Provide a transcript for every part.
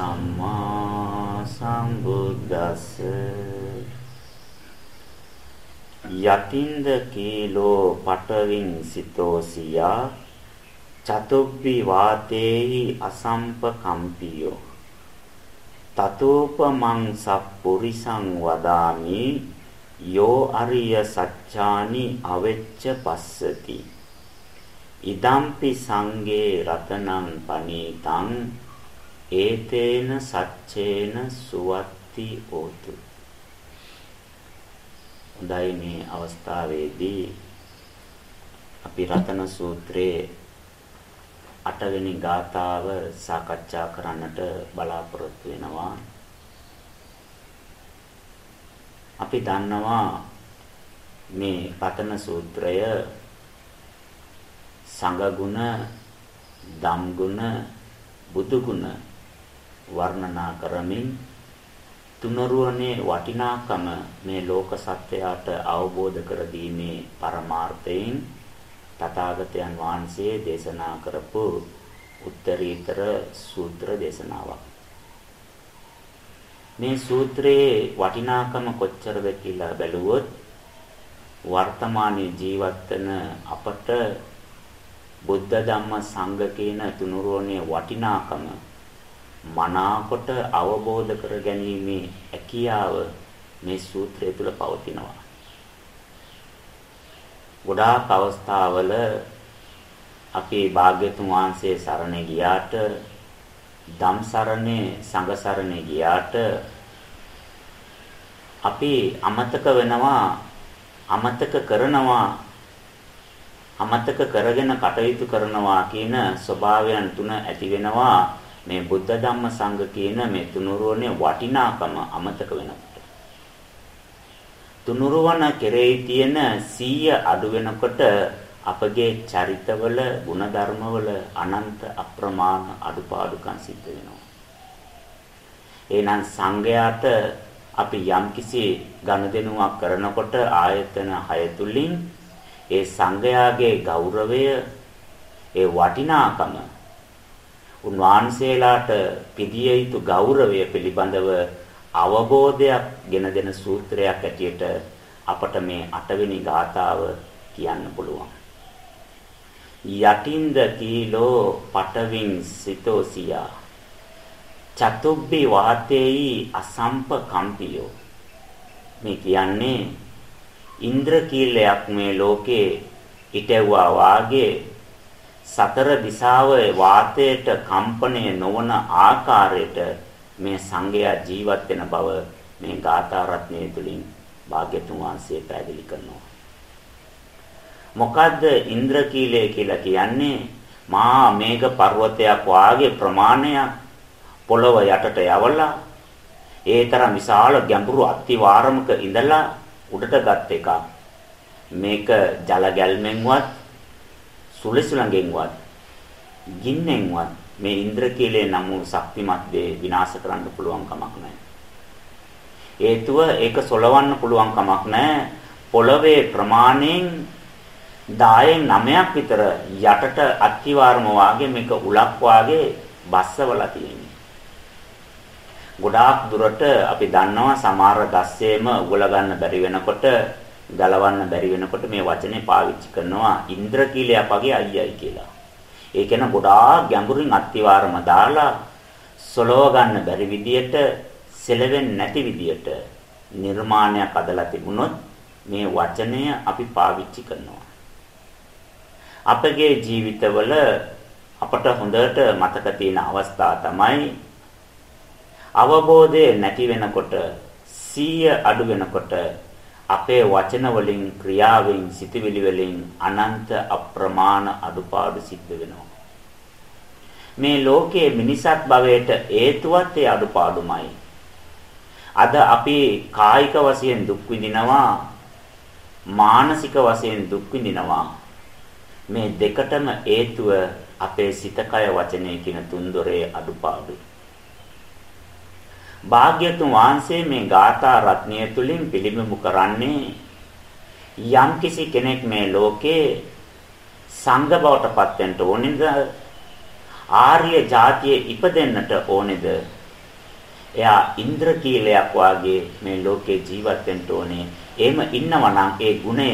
සම්මා සම්බුද්දස්ස. යතින්ද කීලෝ පටවින් සිතෝසියා. චතුබ්බි වාතේහි අසම්පකම්පියෝ. තතෝපමං සප්පුරිසං වදාමි. යෝ අරිය සච්ඡානි අවෙච්ච පස්සති. ඉදම්පි සංගේ රතනං පනීතං ඒතේන සච්චේන සුවත්ති ඕතු හොඳයි මේ අවස්ථාවේදී අපි රතන සූත්‍රයේ අටවෙනි ගාථාව සාකච්ඡා කරන්නට බලාපොරොත්තු වෙනවා. අපි දන්නවා මේ රතන සූත්‍රය සංඝගුණ ධම්ගුණ බුදුගුණ වර්ණනා කරමින් තුනරුවනේ වටිනාකම මේ ලෝක සත්‍යයට අවබෝධ කර දීමේ පරමාර්ථයෙන් තථාගතයන් වහන්සේ දේශනා කරපු උත්තරීතර සූත්‍ර දේශනාවක්. මේ සූත්‍රයේ වටිනාකම කොච්චරද කියලා බැලුවොත් වර්තමානයේ ජීවත් වෙන අපට බුද්ධ ධම්ම සංඝ කියන තුනුරුවනේ වටිනාකම මනාකොට අවබෝධ කර ගැනීමේ හැකියාව මේ සූත්‍රය තුල පවතිනවා. ගොඩාක් අවස්ථාවල අපේ භාග්‍යතුන් වහන්සේ සරණ ගියාට ධම් සරණේ සංඝ සරණේ ගියාට අපි අමතක වෙනවා අමතක කරනවා අමතක කරගෙන කටයුතු කරනවා කියන ස්වභාවයන් තුන ඇති වෙනවා මේ බුද්ධ ධම්ම සංඝ කියන මේ තුනුරුවනේ වටිනාකම අමතක වෙනවා තුනුරුවන කෙරෙහි තියෙන සීය අඩු වෙනකොට අපගේ චරිතවල ಗುಣධර්මවල අනන්ත අප්‍රමාණ අඩුපාඩුකම් සිද්ධ වෙනවා. එහෙනම් සංඝයාට අපි යම්කිසි ගනුදෙනුවක් කරනකොට ආයතන 6 තුලින් ඒ සංඝයාගේ ගෞරවය ඒ වටිනාකම උන්වහන්සේලාට පිළිය යුතු ගෞරවය පිළිබඳව අවබෝධයක් ගෙන දෙන සූත්‍රයක් ඇටියට අපට මේ අටවෙනි ගාථාව කියන්න පුළුවන්. යටින්ද කීලෝ පටවින් සිතෝසියා චතුබ්බි වාතේයි අසම්ප කම්පියෝ මේ කියන්නේ ඉන්ද්‍රකීලයක් මේ ලෝකේ හිටවුවා වාගේ සතර දිසාවේ වාතයට කම්පණය නොවන ආකාරයට මේ සංගයා ජීවත් වෙන බව මේ ගාථා රත්නය තුලින් භාග්‍යතුන් වහන්සේ පැහැදිලි කරනවා. මොකද්ද ඉන්ද්‍රකීලය කියලා කියන්නේ? මහා මේඝ පර්වතයක් වාගේ ප්‍රමාණයක් පොළව යටට යවලා ඒ තරම් විශාල ගැඹුරු අතිවාරමක ඉඳලා උඩට ගත් එක. මේක ජල ගැල්මෙන්වත් සුලිසුලඟෙන්වත් ගින්නෙන්වත් මේ ඉන්ද්‍රකීලේ නම් වූ ශක්තිමත් දේ විනාශ කරන්න පුළුවන් කමක් නැහැ. හේතුව ඒක සොලවන්න පුළුවන් කමක් නැහැ. පොළවේ ප්‍රමාණයෙන් 10න් 9ක් විතර යටට අත්තිවාරම වාගේ මේක උලක් වාගේ බස්සවලා තියෙන්නේ. ගොඩාක් දුරට අපි දන්නවා සමහර ගස්සේම උගල ගන්න බැරි වෙනකොට ගලවන්න බැරි වෙනකොට මේ වචනේ පාවිච්චි කරනවා ඉන්ද්‍රකීලයක් වගේ අයියයි කියලා. ඒ කියන ගොඩාක් ගැඹුරින් අත්තිවාරම දාලා සොලව ගන්න බැරි විදියට සෙලවෙන්නේ නැති විදියට නිර්මාණයක් අදලා තිබුණොත් මේ වචනය අපි පාවිච්චි කරනවා. අපගේ ජීවිතවල අපට හොඳට මතක තියෙන අවස්ථා තමයි අවබෝධය නැති වෙනකොට සීය අඩු වෙනකොට අපේ වචන වලින් ක්‍රියාවෙන් සිතවිලි වලින් අනන්ත අප්‍රමාණ අඩුපාඩු සිද්ධ වෙනවා. මේ ලෝකයේ මිනිසත් භවයට හේතුවත් ඒ අඩුපාඩුමයි. අද අපි කායික වශයෙන් දුක් විඳිනවා මානසික වශයෙන් දුක් විඳිනවා මේ දෙකටම හේතුව අපේ සිත කය වචනය කියන තුන්දොරේ අඩුපාඩුයි. භාග්‍යතුන් වහන්සේ මේ ගාථා රත්නය තුලින් පිළිඹු කරන්නේ යම්කිසි කෙනෙක් මේ ලෝකේ සංඝ බවට පත් වෙන්න ඕනේද? ආර්ය જાතියේ ඉපදෙන්නට ඕනේද? එයා ඉන්ද්‍රකීලයක් වාගේ මේ ලෝකේ ජීවත් වෙන්න ඕනේ. එහෙම ඉන්නවා නම් ඒ ගුණය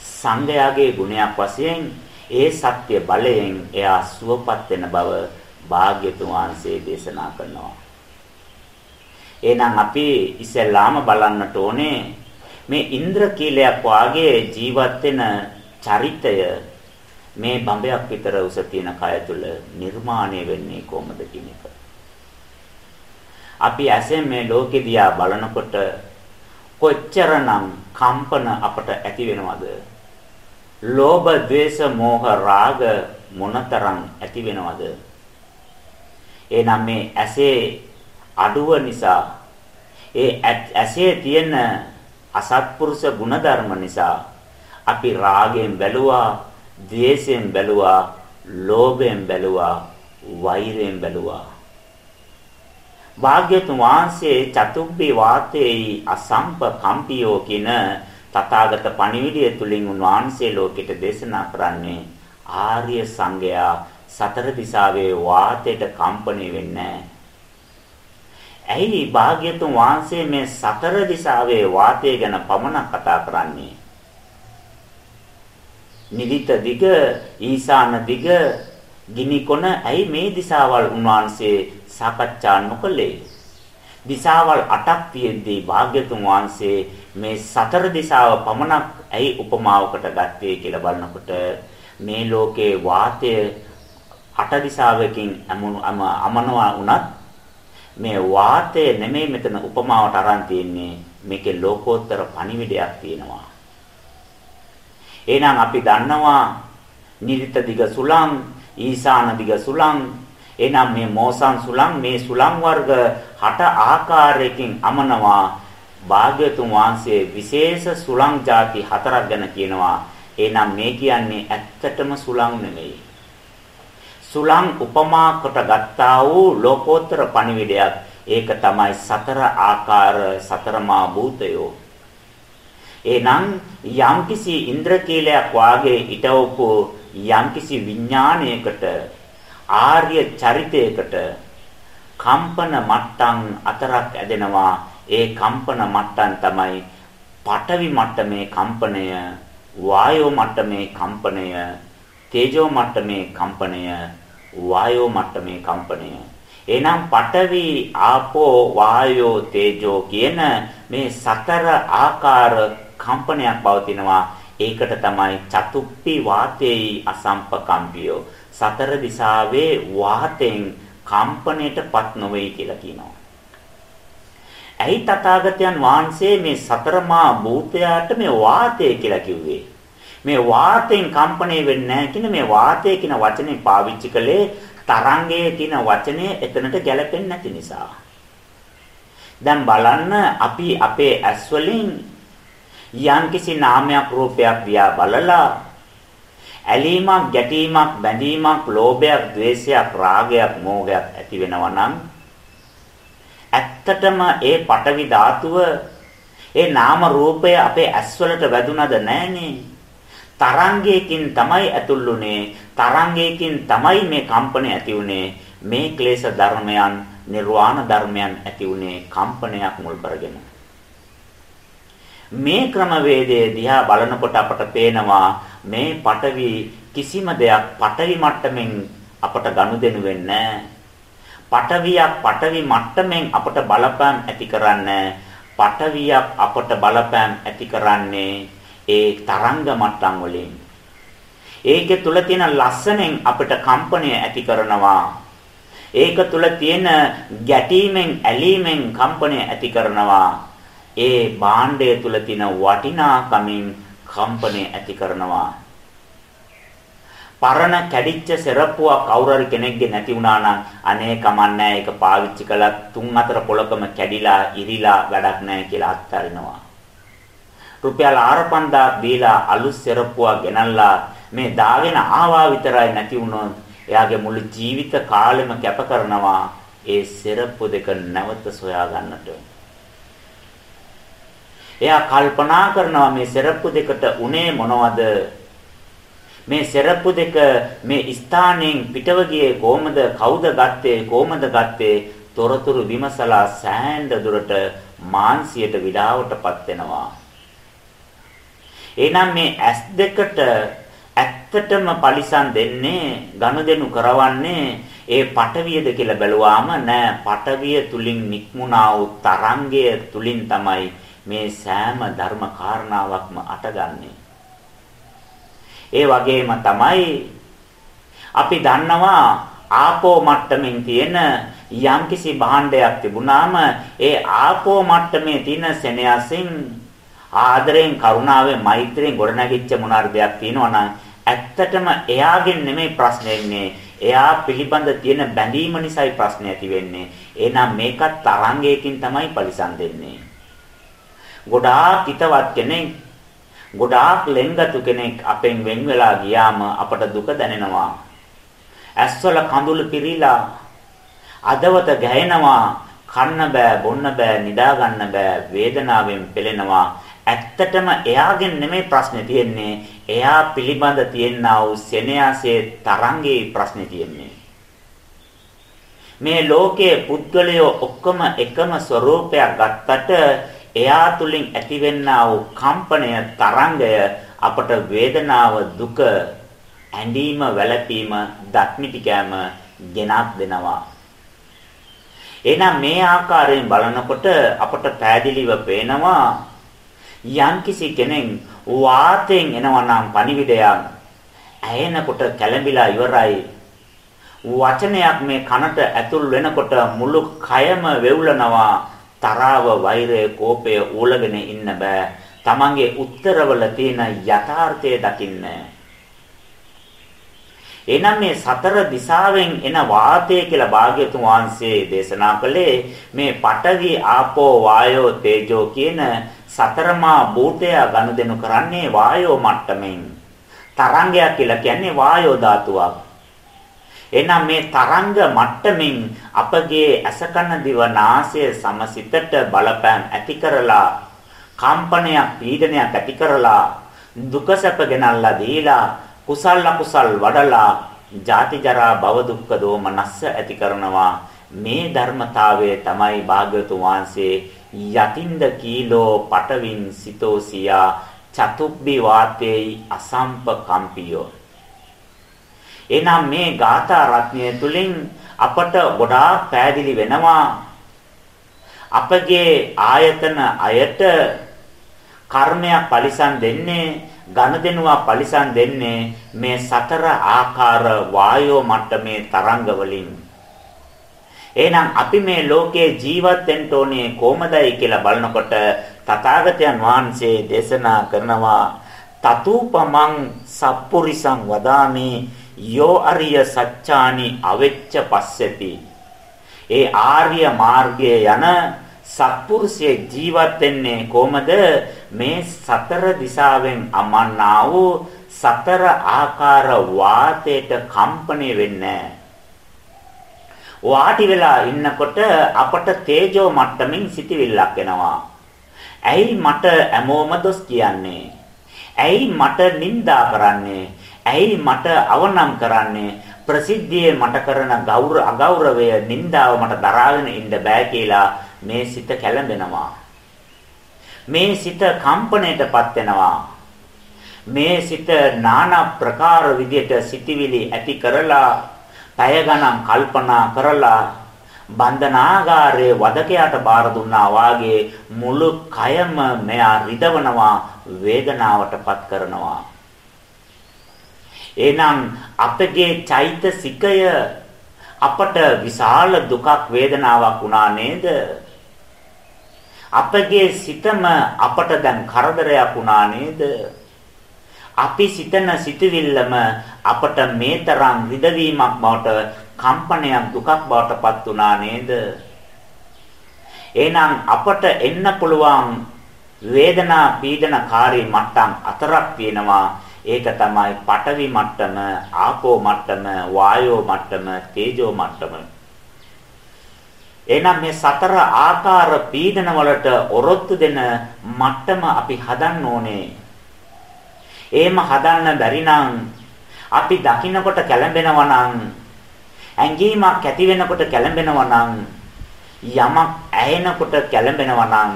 සංඝයාගේ ගුණයක් වශයෙන් ඒ සත්‍ය බලයෙන් එයා සුවපත් වෙන බව භාග්‍යතුන් වහන්සේ දේශනා කරනවා. එහෙනම් අපි ඉස්සෙල්ලාම බලන්නට ඕනේ මේ ඉන්ද්‍රකීලයක් වාගේ ජීවත් වෙන චරිතය මේ බඹයක් විතර උස තියෙන කය තුල නිර්මාණය වෙන්නේ කොහොමද කියන එක. අපි ඇසෙන් මේ ලෝකෙ දිහා බලනකොට කොච්චරනම් කම්පන අපට ඇති වෙනවද? ලෝභ, ద్వේෂ, මෝහ, රාග මොනතරම් ඇති වෙනවද? එහෙනම් මේ ඇසේ අඩුව නිසා ඒ ඇසේ තියෙන අසත්පුරුෂ ගුණධර්ම නිසා අපි රාගයෙන් බැලුවා, ద్వේෂයෙන් බැලුවා, ලෝභයෙන් බැලුවා, වෛරයෙන් බැලුවා. භාග්‍යතුන් වහන්සේ චතුබ්බේ වාතේයි අසම්ප කම්පියෝ කියන තථාගත පණිවිඩය තුලින් උන්වහන්සේ ලෝකෙට දේශනා කරන්නේ ආර්ය සංඝයා සතර දිසාවේ වාතයට කම්පණය වෙන්නේ ඇයි භාග්‍යතුන් වහන්සේ මේ සතර දිසාවේ වාතය ගැන පමණක් කතා කරන්නේ? නිදිත දිග, ඊසාන දිග, ගිනි කොන ඇයි මේ දිසාවල් උන්වහන්සේ සාකච්ඡා නොකළේ? දිසාවල් 8ක් තියෙද්දී භාග්‍යතුන් වහන්සේ මේ සතර දිසාව පමණක් ඇයි උපමාවකට ගත්තේ කියලා බලනකොට මේ ලෝකේ වාතය අට දිසාවකින් අමනවා වුණත් මේ වාතය නෙමෙයි මෙතන උපමාවට අරන් තියෙන්නේ මේකේ ලෝකෝත්තර පණිවිඩයක් තියෙනවා එහෙනම් අපි දන්නවා නිරිත දිග සුලං ඊසාන දිග සුලං එහෙනම් මේ මෝසන් සුලං මේ සුලං වර්ග හට ආකාරයකින් අමනවා භාග්‍යතුන් වහන්සේ විශේෂ සුලං ಜಾති හතරක් ගැන කියනවා. එහෙනම් මේ කියන්නේ ඇත්තටම සුලං නෙමෙයි. සුලං උපමා කොට ගත්තා වූ ලෝකෝත්තර පණිවිඩයක්. ඒක තමයි සතර ආකාර සතරමා භූතයෝ. එහෙනම් යම්කිසි ඉන්ද්‍රකීලයක් වාගේ ඊටවපු යම්කිසි විඥානයකට ආර්ය චරිතයකට කම්පන මට්ටම් අතරක් ඇදෙනවා ඒ කම්පන මට්ටම් තමයි පඨවි මට්ටමේ කම්පනය වායෝ මට්ටමේ කම්පනය තේජෝ මට්ටමේ කම්පනය වායෝ මට්ටමේ කම්පනය එනම් පඨවි ආපෝ වායෝ තේජෝ කියන මේ සතර ආකාර කම්පනයක් පවතිනවා. ඒකට තමයි චතුප්පි වාතේයි අසම්පකම්පියෝ. සතර දිසාවේ වාතෙන් කම්පණයටපත් නොවේ කියලා කියනවා. ඇයි තථාගතයන් වහන්සේ මේ සතරමා භූතයාට මේ වාතය කියලා කිව්වේ? මේ වාතයෙන් කම්පණය වෙන්නේ නැහැ කියන මේ වාතය කියන වචනේ පාවිච්චි කළේ තරංගයේ කියන වචනේ එතනට ගැලපෙන්නේ නැති නිසා. දැන් බලන්න අපි අපේ ඇස් වලින් යම්කිසි නාමයක් රූපයක් දිහා බලලා ඇලීමක් ගැටීමක් බැඳීමක් ලෝභයක් ද්වේෂයක් රාගයක් මෝහයක් ඇති වෙනවා නම් ඇත්තටම ඒ පටවි ධාතුව ඒ නාම රූපය අපේ ඇස්වලට වැදුනද නැහනේ. තරංගයකින් තමයි ඇතුළුනේ. තරංගයකින් තමයි මේ කම්පන ඇති උනේ. මේ ක්ලේශ ධර්මයන්, නිර්වාණ ධර්මයන් ඇති උනේ කම්පනයක් මුල් කරගෙන. මේ ක්‍රමවේදයේ දිහා බලනකොට අපට පේනවා මේ පටවි කිසිම දෙයක් පටවි මට්ටමින් අපට ගනුදෙනු වෙන්නේ නැහැ. පටවියක් පටවි මට්ටමින් අපට බලපෑම් ඇති කරන්නේ පටවියක් අපට බලපෑම් ඇති කරන්නේ ඒ තරංග මට්ටම් වලින්. ඒකේ තුල තියෙන ලස්සනෙන් අපිට කම්පනය ඇති කරනවා. ඒක තුල තියෙන ගැටීමෙන් ඇලීමෙන් කම්පනය ඇති කරනවා. ඒ භාණ්ඩය තුල තියෙන වටිනාකමින් කම්පනය ඇති කරනවා. පරණ කැඩිච්ච සෙරප්පුවක් කවුරු හරි කෙනෙක්ගේ නැති වුණා නම් අනේ කමන්නේ ඒක පාවිච්චි කළා. තුන් හතර පොලකම කැඩිලා ඉරිලා වැඩක් නැහැ කියලා අත්හරිනවා. රුපියල් 4000 දීලා අලුත් සෙරප්පුවක් ගෙනල්ලා මේ දාගෙන ආවා විතරයි නැති වුණොත් එයාගේ මුළු ජීවිත කාලෙම කැප කරනවා ඒ සෙරප්පු දෙක නැවත සොයා ගන්නට. එයා කල්පනා කරනවා මේ සෙරප්පු දෙකට උනේ මොනවද? මේ සෙරප්පු දෙක මේ ස්ථානයෙන් පිටව ගියේ කොහමද? කවුද ගත්තේ? කොහමද ගත්තේ? තොරතුරු විමසලා සෑහෙන දුරට මාන්සියට විඩාවටපත් වෙනවා. එහෙනම් මේ ඇස් දෙකට ඇත්තටම පරිසම් දෙන්නේ ගනුදෙනු කරවන්නේ ඒ පටවියද කියලා බැලුවාම නෑ. පටවිය තුලින් නික්මුණා වූ තරංගය තුලින් තමයි මේ සෑම ධර්ම කාරණාවක්ම අටගන්නේ. ඒ වගේම තමයි අපි දන්නවා ආපෝ මට්ටමින් තියෙන යම්කිසි භාණ්ඩයක් තිබුණාම ඒ ආපෝ මට්ටමේ තියෙන සෙනෙහසින් ආදරයෙන් කරුණාවෙන් මෛත්‍රියෙන් ගොඩනැගිච්ච මොනාර දෙයක් තියෙනවා නම් ඇත්තටම එයාගෙන් නෙමෙයි ප්‍රශ්නේ එන්නේ එයා පිළිබඳ තියෙන බැඳීම නිසායි ප්‍රශ්නේ ඇති වෙන්නේ එහෙනම් මේකත් තරංගයකින් තමයි පරිසම් දෙන්නේ ගොඩාක් හිතවත් කෙනෙක් ගොඩාක් ලෙන්ගතු කෙනෙක් අපෙන් වෙන් වෙලා ගියාම අපට දුක දැනෙනවා. ඇස්වල කඳුළු පිරීලා අදවත ගැහෙනවා. කන්න බෑ, බොන්න බෑ, නිදා ගන්න බෑ, වේදනාවෙන් පෙළෙනවා. ඇත්තටම එයාගෙන් නෙමෙයි ප්‍රශ්නේ තියෙන්නේ. එයා පිළිබඳ තියෙනා වූ සෙනෙහසේ තරංගේ ප්‍රශ්නේ තියෙන්නේ. මේ ලෝකයේ පුද්ගලයෝ ඔක්කොම එකම ස්වરૂපයක් ගත්තට එයා තුලින් ඇතිවෙනා වූ කම්පනය තරංගය අපට වේදනාව දුක ඇඬීම වැළපීම දක්මිටි කෑම ගෙනත් දෙනවා එහෙනම් මේ ආකාරයෙන් බලනකොට අපට පෑදිලිව පේනවා යම්කිසි කෙනෙක් වාතයෙන් එනවා නම් පණිවිඩයක් ඇහෙනකොට කැළඹිලා ඉවරයි වචනයක් මේ කනට ඇතුල් වෙනකොට මුළු කයම වෙවුලනවා තරාව, වෛරය, කෝපය ඌලගෙන ඉන්න බෑ. Tamange උත්තරවල තියෙන යථාර්ථය දකින්න. එනම් මේ සතර දිශාවෙන් එන වාතය කියලා භාග්‍යතුන් වහන්සේ දේශනා කළේ මේ පඨවි ආපෝ වායෝ තේජෝ කියන සතරමා භූතය ගනුදෙනු කරන්නේ වායෝ මට්ටමින්. තරංගයක් කියලා කියන්නේ වායෝ ධාතුවක්. එහෙනම් මේ තරංග මට්ටමින් අපගේ අසකන දිව නාසය සමසිතට බලපෑම් ඇති කරලා කම්පනයක් පීඩනයක් ඇති කරලා දුක සැප ගෙනල්ලා දීලා කුසල් අකුසල් වඩලා ජාති ජරා භව දුක්ඛ දෝමනස්ස ඇති කරනවා. මේ ධර්මතාවය තමයි භාග්‍යවතුන් වහන්සේ යතින්ද කීලෝ පටවින් සිතෝසියා චතුබ්බි වාතේයි අසම්ප කම්පියෝ. එහෙනම් මේ ගාථා රත්නය තුලින් අපට ගොඩාක් පෑදිලි වෙනවා. අපගේ ආයතන අයට කර්මයක් පරිසම් දෙන්නේ ඝනදෙනුවා පරිසම් දෙන්නේ මේ සතර ආකාර වායෝ මට්ටමේ තරංග වලින්. එහෙනම් අපි මේ ලෝකේ ජීවත් වෙන්න ඕනේ කොහමදයි කියලා බලනකොට තථාගතයන් වහන්සේ දේශනා කරනවා තතුපමං සප්පුරිසං වදාමේ යෝ අරිය සත්‍යානි අවෙච්ච පස්සති. ඒ ආර්ය මාර්ගයේ යන සත්පුරුෂයේ ජීවත් වෙන්නේ කොහමද? මේ සතර දිශාවෙන් අමන්නා වූ සතර ආකාර වාතයට කම්පණය වෙන්නේ. වාටි වෙලා ඉන්නකොට අපට තේජෝ මට්ටමින් සිටිවිල්ලක් එනවා. ඇයි මට හැමෝම දොස් කියන්නේ? ඇයි මට නිඳා කරන්නේ? ඇයි මට අවනම් කරන්නේ? ප්‍රසිද්ධියේ මට කරන ගෞරව අගෞරවය නින්දාව මට දරාගෙන ඉන්න බෑ කියලා මේ සිත කැළඹෙනවා. මේ සිත කම්පණයටපත් වෙනවා. මේ සිත নানা ප්‍රකාර විදියට සිටිවිලි ඇති කරලා පැය ගණන් කල්පනා කරලා බන්ධනාගාරයේ වදකයාට බාර දුන්නා වාගේ මුළු කයම මෙයා රිදවනවා වේදනාවටපත් කරනවා. එහෙනම් අපගේ චෛතසිකය අපට විශාල දුකක් වේදනාවක් වුණා නේද? අපගේ සිතම අපට දැන් කරදරයක් වුණා නේද? අපි සිතන සිතුවිල්ලම අපට මේතරම් විදවීමක් බවට කම්පනයක් දුකක් බවට පත් වුණා නේද? එහෙනම් අපට එන්න පුළුවන් වේදනා පීඩනකාරී මට්ටම් හතරක් තියෙනවා. ඒක තමයි පඨවි මට්ටම, ආපෝ මට්ටම, වායෝ මට්ටම, තේජෝ මට්ටම. එහෙනම් මේ සතර ආකාර පීඩන වලට ඔරොත්තු දෙන මට්ටම අපි හදන්න ඕනේ. එහෙම හදන්න බැරි නම් අපි දකින්නකොට කැළඹෙනවා නම් ඇඟීමක් ඇති වෙනකොට කැළඹෙනවා නම් යමක් ඇහෙනකොට කැළඹෙනවා නම්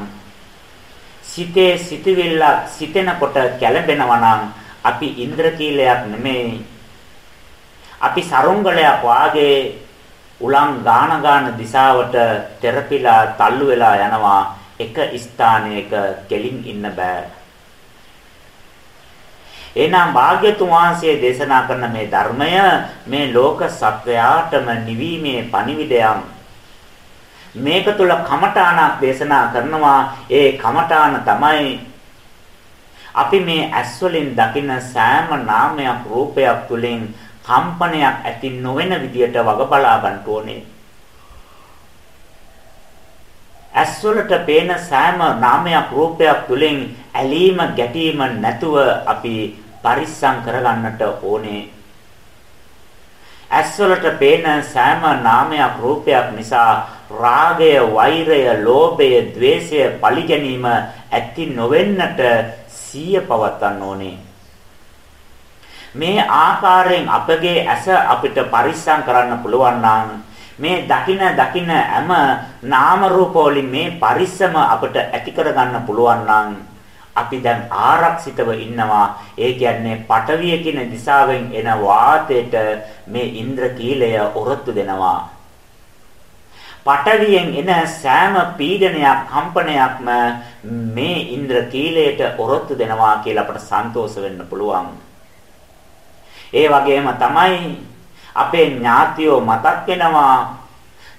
සිතේ සිතවිල්ල සිතෙනකොට කැළඹෙනවා නම් අපි ඉන්ද්‍රකීලයක් නෙමෙයි අපි සරුංගලයක් වාගේ උලන් ගාන ගාන දිශාවට තෙරපිලා තල්ලු වෙලා යනවා එක ස්ථානයක කෙලින් ඉන්න බෑ එහෙනම් භාග්‍යතුන් වහන්සේ දේශනා කරන මේ ධර්මය මේ ලෝක සත්වයාටම නිවීමේ පණිවිඩයක්. මේක තුල කමඨාණක් දේශනා කරනවා. ඒ කමඨාන තමයි අපි මේ ඇස් වලින් දකින සෑම නාමයක් රූපයක් තුලින් කම්පනයක් ඇති නොවන විදියට වග බලා ගන්න ඕනේ. ඇස්වලට පේන සෑම නාමයක් රූපයක් තුලින් ඇලීම ගැටීම නැතුව අපි පරිස්සම් කරගන්නට ඕනේ. ඇස්වලට පේන සෑම නාමයක් රූපයක් නිසා රාගය, වෛරය, ලෝභය, ద్వේෂය, පලිගැනීම ඇති නොවෙන්නට සිය පවත්වන්න ඕනේ. මේ ආකාරයෙන් අපගේ ඇස අපිට පරිස්සම් කරන්න පුළුවන් නම් මේ දකින දකින හැම නාම රූප වලින් මේ පරිස්සම අපිට ඇති කරගන්න පුළුවන් නම් අපි දැන් ආරක්ෂිතව ඉන්නවා. ඒ කියන්නේ පටවිය කියන දිශාවෙන් එන වාතයට මේ ඉන්ද්‍රකීලය ඔරොත්තු දෙනවා. පටවියෙන් එන සෑම පීඩනයක් කම්පනයක්ම මේ ඉන්ද්‍රකීලයට ඔරොත්තු දෙනවා කියලා අපට සන්තෝෂ වෙන්න පුළුවන්. ඒ වගේම තමයි අපේ ඥාතියෝ මතක් වෙනවා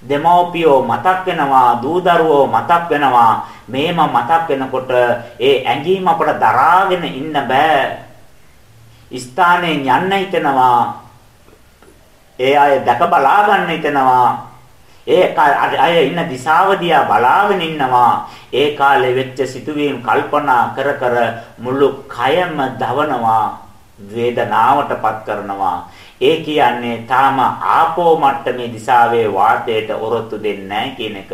දෙමෝපියෝ මතක් වෙනවා දූ දරුවෝ මතක් වෙනවා. මේම මතක් වෙනකොට ඒ ඇඟීම අපට දරාගෙන ඉන්න බෑ. ස්ථානේ යන්න හිතෙනවා. ඒ අය දැක බලා ගන්න හිතෙනවා. ඒ අය ඉන්න දිශාව දිහා බලාගෙන ඉන්නවා. ඒ කාලේ වෙච්ච සිතුවීම් කල්පනා කර කර මුළු කයම දවනවා. වේදනාවටපත් කරනවා ඒ කියන්නේ තාම ආපෝ මට්ටමේ දිශාවේ වාතයට ඔරොත්තු දෙන්නේ කියන එක.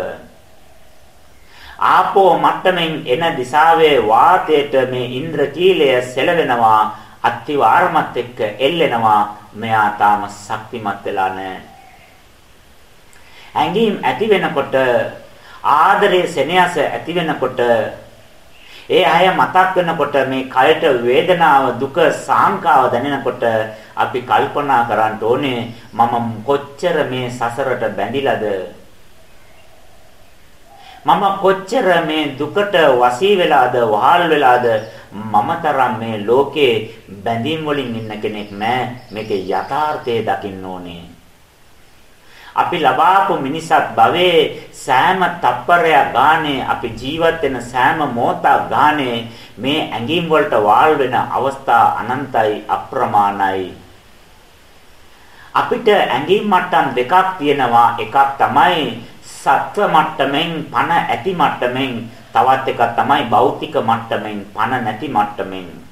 ආපෝ මට්ටමින් එන දිශාවේ වාතයට මේ ඉන්ද්‍රකීලය සෙලවෙනවා අත්තිවාරමත් එක්ක එල්ලෙනවා මෙයා තාම ශක්තිමත් වෙලා නැහැ. ඇඟීම් ඇති වෙනකොට ආදරයේ සෙනෙහස ඇති වෙනකොට ඒ අය මතක් වෙනකොට මේ කයට වේදනාව දුක සාංකාව දැනෙනකොට අපි කල්පනා කරන්න ඕනේ මම කොච්චර මේ සසරට බැඳිලාද? මම කොච්චර මේ දුකට වසී වෙලාද වහල් වෙලාද? මම තරම් මේ ලෝකේ බැඳීම් වලින් ඉන්න කෙනෙක් නෑ. මේකේ යථාර්ථය දකින්න ඕනේ. අපි ලබාපු මිනිසත් භවයේ සෑම තප්පරයක් ගානේ අපි ජීවත් වෙන සෑම මොහොතක් ගානේ මේ ඇඟීම් වලට වාල් වෙන අවස්ථා අනන්තයි අප්‍රමාණයි. අපිට ඇඟීම් මට්ටම් දෙකක් තියෙනවා. එකක් තමයි සත්ව මට්ටමින් පණ ඇති මට්ටමින් තවත් එකක් තමයි භෞතික මට්ටමින් පණ නැති මට්ටමින්.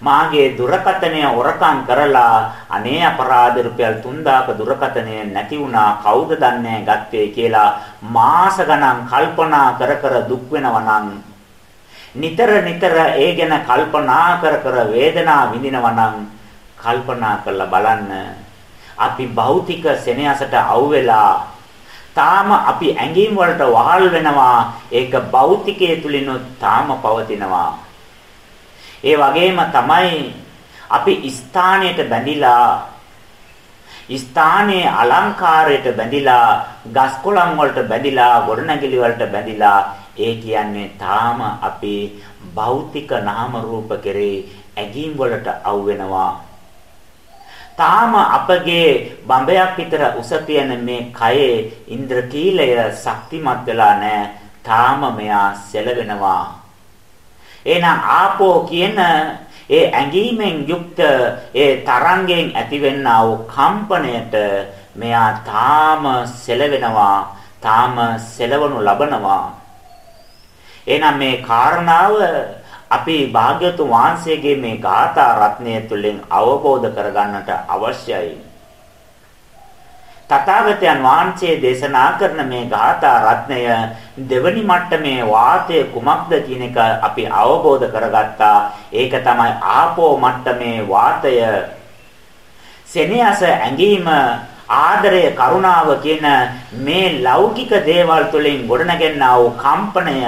මාගේ දුරකතනය ඔරකම් කරලා අනේ අපරාධ රුපියල් 3000ක දුරකතනය නැති වුණා. කවුද දන්නේ ගත්තේ කියලා මාස ගණන් කල්පනා කර කර දුක් වෙනවා නිතර නිතර ඒ ගැන කල්පනා කර කර වේදනාව විඳිනවා නම් කල්පනා කරලා බලන්න. අපි භෞතික සෙනෙහසට අවුවෙලා තාම අපි ඇඟීම් වලට වහල් වෙනවා. ඒක භෞතිකයේ තුලිනුත් තාම පවතිනවා. ඒ වගේම තමයි අපි ස්ථානයට බැඳිලා ස්ථානයේ අලංකාරයට බැඳිලා ගස් කොළන් වලට බැඳිලා ගොඩනැගිලි වලට බැඳිලා ඒ කියන්නේ තාම අපි භෞතික නාම රූප කෙරේ ඇගීම් වලට අවු වෙනවා. තාම අපගේ බඹයක් විතර උස තියෙන මේ කයේ ඉන්ද්‍රකීලය ශක්තිමත් වෙලා නැහැ තාම මෙයා සෙලවෙනවා. එහෙනම් ආපෝ කියන ඒ ඇඟීමෙන් යුක්ත ඒ තරංගයෙන් ඇතිවෙනා වූ කම්පණයට මෙයා තාම සෙලවෙනවා තාම සෙලවනු ලබනවා. එහෙනම් මේ කාරණාව අපි භාග්‍යතුන් වහන්සේගේ මේ ගාථා රත්නය තුළින් අවබෝධ කරගන්නට අවශ්‍යයි. තථාගතයන් වහන්සේ දේශනා කරන මේ ගාථා රත්නය දෙවනි මට්ටමේ වාතය කුමක්ද කියන එක අපි අවබෝධ කරගත්තා. ඒක තමයි ආපෝ මට්ටමේ වාතය. සෙනෙහස ඇඟීම ආදරය කරුණාව කියන මේ ලෞකික දේවල් තුළින් ගොඩනගෙනා වූ කම්පනය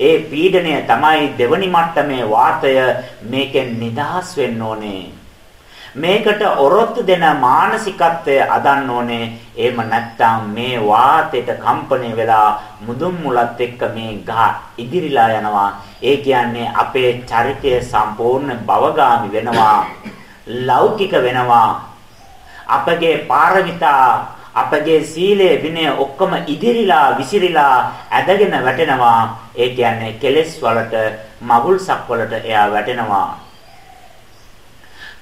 ඒ පීඩනය තමයි දෙවනි මට්ටමේ වාතය මේකෙන් නිදහස් වෙන්න ඕනේ මේකට ඔරොත්තු දෙන මානසිකත්වය අදන්න ඕනේ. එහෙම නැත්නම් මේ වාතයට කම්පණය වෙලා මුදුන් මුලත් එක්ක මේ ගහ ඉදිරිලා යනවා. ඒ කියන්නේ අපේ චරිතය සම්පූර්ණ භවගාමි වෙනවා. ලෞකික වෙනවා. අපගේ පාරමිතා අපගේ සීලය විනය ඔක්කොම ඉදිරිලා විසිරිලා ඇදගෙන වැටෙනවා. ඒ කියන්නේ කෙලෙස් වලට මගුල්සක් වලට එයා වැටෙනවා.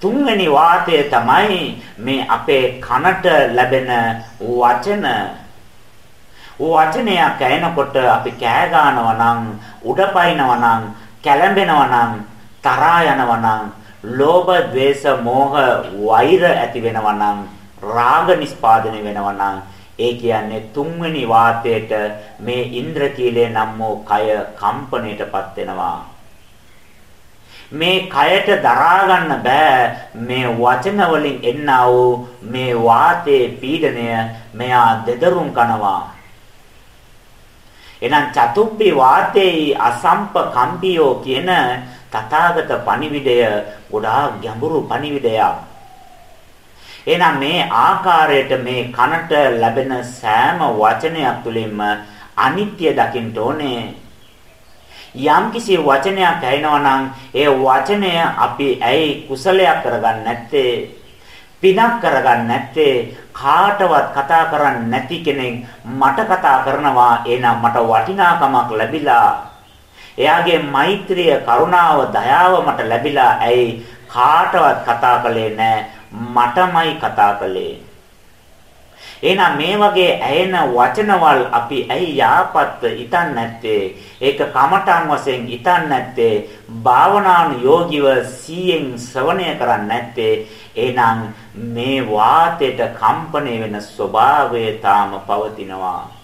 තුන්වෙනි වාතය තමයි මේ අපේ කනට ලැබෙන වචන. වචනය කැනකොට අපි කෑ ගන්නවා නම් උඩපයින්නවා නම් කැළඹෙනවා නම් තරහා යනවා නම් ලෝභ ද්වේෂ මෝහ වෛර ඇති වෙනවා නම් රාග නිස්පාදනය වෙනවා නම් ඒ කියන්නේ තුන්වෙනි වාතයට මේ ඉන්ද්‍රකීලේ නම් වූ කය කම්පණයටපත් වෙනවා. මේ කයට දරා ගන්න බෑ. මේ වචන වලින් එන්නා වූ මේ වාතයේ පීඩනය මෙයා දෙදරුම් කනවා. එනම් චතුප්පි වාතේයි අසම්ප කම්පියෝ කියන තථාගත පණිවිඩය ගොඩාක් ගැඹුරු පණිවිඩයක්. එහෙනම් මේ ආකාරයට මේ කනට ලැබෙන සෑම වචනයක් තුළින්ම අනිත්‍ය දකින්න ඕනේ. යම්කිසි වචනයක් ඇහෙනවා නම් ඒ වචනය අපි ඇයි කුසලයක් කරගන්නේ නැත්තේ? පිනක් කරගන්නේ නැත්තේ? කාටවත් කතා කරන්නේ නැති කෙනෙක් මට කතා කරනවා එහෙනම් මට වටිනාකමක් ලැබිලා. එයාගේ මෛත්‍රිය කරුණාව දයාව මට ලැබිලා ඇයි? කාටවත් කතා කළේ නැහැ. මටමයි කතා කළේ. එහෙනම් මේ වගේ ඇයෙන වචනවල් අපි ඇයි යාපත්ව ඉතන් නැත්තේ? ඒක කමඨං වශයෙන් ඉතන් නැත්තේ? භාවනානු යෝගිව සීයෙන් ශ්‍රවණය කරන්නේ නැත්තේ? එහෙනම් මේ වාතයට කම්පණය වෙන ස්වභාවය තාම පවතිනවා.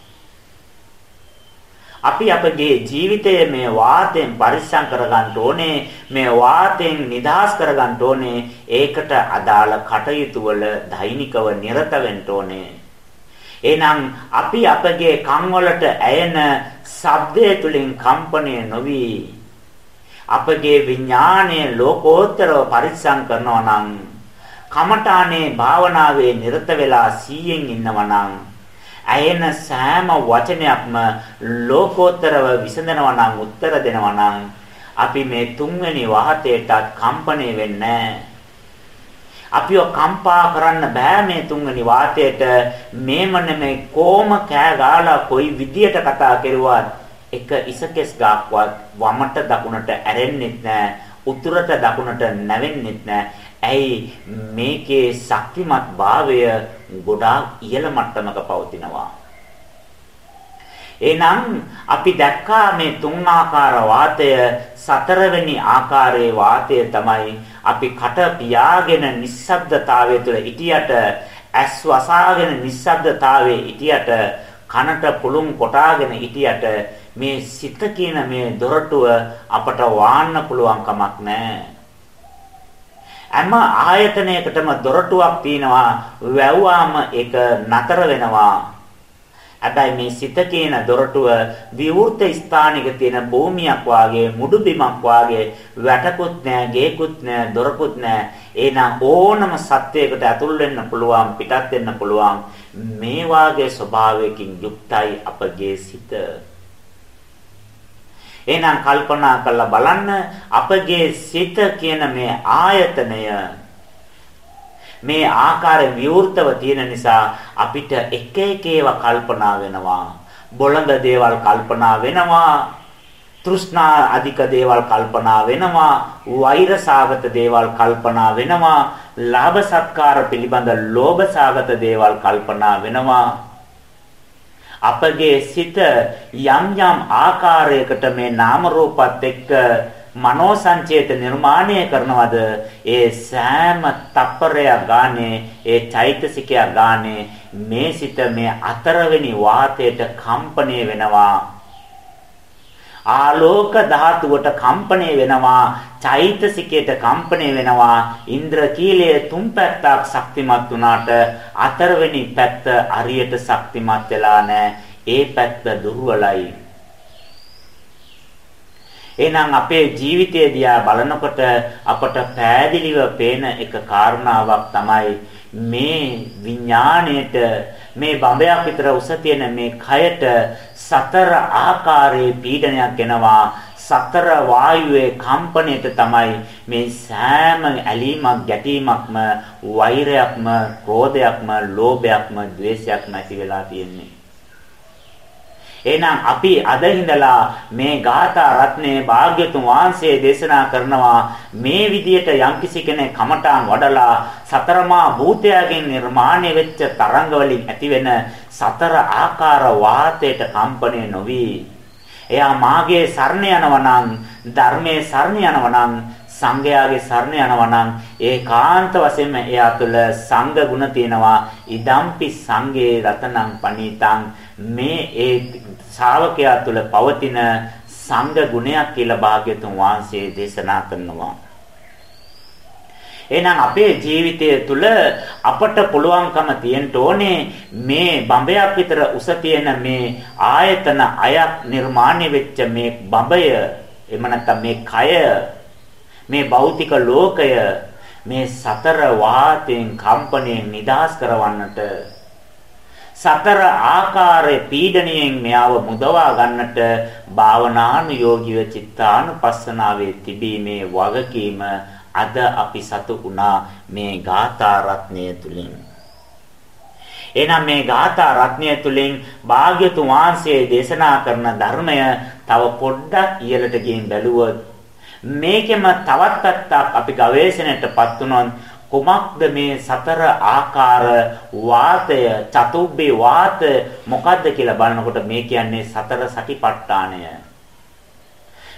අපි අපගේ ජීවිතය මේ වාතයෙන් පරිස්සම් කරගන්න ඕනේ මේ වාතයෙන් නිදහස් කරගන්න ඕනේ ඒකට අදාළ කටයුතු වල දෛනිකව නිරත වෙන්න ඕනේ එහෙනම් අපි අපගේ කන් වලට ඇයෙන ශබ්දය තුලින් කම්පණය නොවි. අපගේ විඥාණය ලෝකෝත්තරව පරිස්සම් කරනවා නම් කමඨානේ භාවනාවේ නිරත වෙලා සීයෙන් ඉන්නවා නම් ඇයෙන සෑම වචනයක්ම ලෝකෝත්තරව විසඳනවා නම් උත්තර දෙනවා නම් අපි මේ තුන්වෙනි වාතයටත් කම්පණය වෙන්නේ නැහැ අපිව කම්පා කරන්න බෑ මේ තුන්වෙනි වාතයට. මේම නෙමෙයි කොම කෑ ගාලා කොයි විදියට කතා කරුවත් එක ඉසකෙස් ගාක්වත් වමට දකුණට ඇරෙන්නෙත් නෑ උතුරට දකුණට නැවෙන්නෙත් නෑ. ඇයි? මේකේ ශක්තිමත් භාවය ගොඩාක් ඉහළ මට්ටමක පවතිනවා. එහෙනම් අපි දැක්කා මේ තුන් ආකාර වාතය සතරවෙනි ආකාරයේ වාතය තමයි අපි කට පියාගෙන නිස්සබ්දතාවය තුළ ඉතියට ඇස් වසාගෙන නිස්සබ්දතාවයේ ඉතියට කනට පුළුම් කොටාගෙන ඉතියට මේ සිත කියන මේ දොරටුව අපට වහන්න පුළුවන් කමක් නැහැ. හැම ආයතනයකටම දොරටුවක් තියෙනවා වැව්වාම ඒක නතර වෙනවා හැබැයි මේ සිත කියන දොරටුව විවෘත ස්ථානික තියෙන භූමියක් වාගේ මුඩු බිමක් වාගේ වැටකුත් නෑ ගේකුත් නෑ දොරකුත් නෑ. එහෙනම් ඕනම සත්‍යයකට ඇතුල් වෙන්න පුළුවන් පිටත් වෙන්න පුළුවන් මේ වාගේ ස්වභාවයකින් යුක්තයි අපගේ සිත. එහෙනම් කල්පනා කරලා බලන්න අපගේ සිත කියන මේ ආයතනය මේ ආකාරයෙන් විවෘතව තියෙන නිසා අපිට එක එක ඒවා කල්පනා වෙනවා. බොළඳ දේවල් කල්පනා වෙනවා. තෘෂ්ණා අධික දේවල් කල්පනා වෙනවා වෛර සාගත දේවල් කල්පනා වෙනවා ලාභ සත්කාර පිළිබඳ ලෝභ සාගත දේවල් කල්පනා වෙනවා අපගේ සිත යම් යම් ආකාරයකට මේ නාම රූපات එක්ක මනෝ සංචේත නිර්මාණය කරනවද? ඒ සෑම තප්පරයක් ගානේ ඒ චෛතසිකයක් ගානේ මේ සිත මේ අතරවෙනි වාතයට කම්පණය වෙනවා. ආලෝක ධාතුවට කම්පණය වෙනවා චෛතසිකයට කම්පණය වෙනවා. ඉන්ද්‍රකීලයේ තුන් පැත්තක් ශක්තිමත් වුණාට අතරවෙනි පැත්ත අරියට ශක්තිමත් වෙලා නැහැ. ඒ පැත්ත දුර්වලයි. එහෙනම් අපේ ජීවිතය දිහා බලනකොට අපට පෑදිලිව පේන එක කාරණාවක් තමයි මේ විඥාණයට මේ බඹයක් විතර උස තියෙන මේ කයට සතර ආකාරයේ පීඩනයක් එනවා. සතර වායුවේ කම්පණයට තමයි මේ සෑම ඇලීමක් ගැටීමක්ම වෛරයක්ම ක්‍රෝධයක්ම ලෝභයක්ම ද්වේෂයක්ම ඇති වෙලා තියෙන්නේ. එහෙනම් අපි අද ඉඳලා මේ ගාථා රත්නේ භාග්‍යතුන් වහන්සේ දේශනා කරනවා මේ විදියට යම්කිසි කෙනෙක් කමඨාන් වඩලා සතරමා භූතයන්ගෙන් නිර්මාණය වෙච්ච තරංග වලින් ඇතිවෙන සතර ආකාර වාතයට කම්පණය නොවි. එයා මාගේ සරණ යනවා නම් ධර්මයේ සරණ යනවා නම් සංඝයාගේ සරණ යනවා නම් ඒකාන්ත වශයෙන්ම එයා තුළ සංඝ ගුණ තියෙනවා ඉදම්පි සංඝේ රතනං පණීතං මේ ඒ ශ්‍රාවකයා තුළ පවතින සංඝ ගුණයක් කියලා භාග්‍යතුන් වහන්සේ දේශනා කරනවා. එහෙනම් අපේ ජීවිතය තුළ අපට පුළුවන්කම තියෙන්න ඕනේ මේ බඹයක් විතර උස තියෙන මේ ආයතන අයක් නිර්මාණය වෙච්ච මේ බඹය එහෙම නැත්නම් මේ කය මේ භෞතික ලෝකය මේ සතර වාතයෙන් කම්පණයෙන් නිදහස් කරවන්නට සතර ආකාරයේ පීඩණයෙන් මෙයව මුදවා ගන්නට භාවනානුයෝගීව චිත්තානුපස්සනාවේ තිබීමේ වගකීම අද අපි සතු වුණා මේ ගාථා රත්නය තුලින්. එහෙනම් මේ ගාථා රත්නය තුලින් භාග්‍යතුන් වහන්සේ දේශනා කරන ධර්මය තව පොඩ්ඩක් ඉහළට ගිහින් බැලුවොත් මේකෙම තවත් පැත්තක් අපි ගවේෂණයටපත් වුණොත් කුමක්ද මේ සතර ආකාර වාතය චතුබ්බේ වාත මොකද්ද කියලා බලනකොට මේ කියන්නේ සතර සටිපට්ඨානය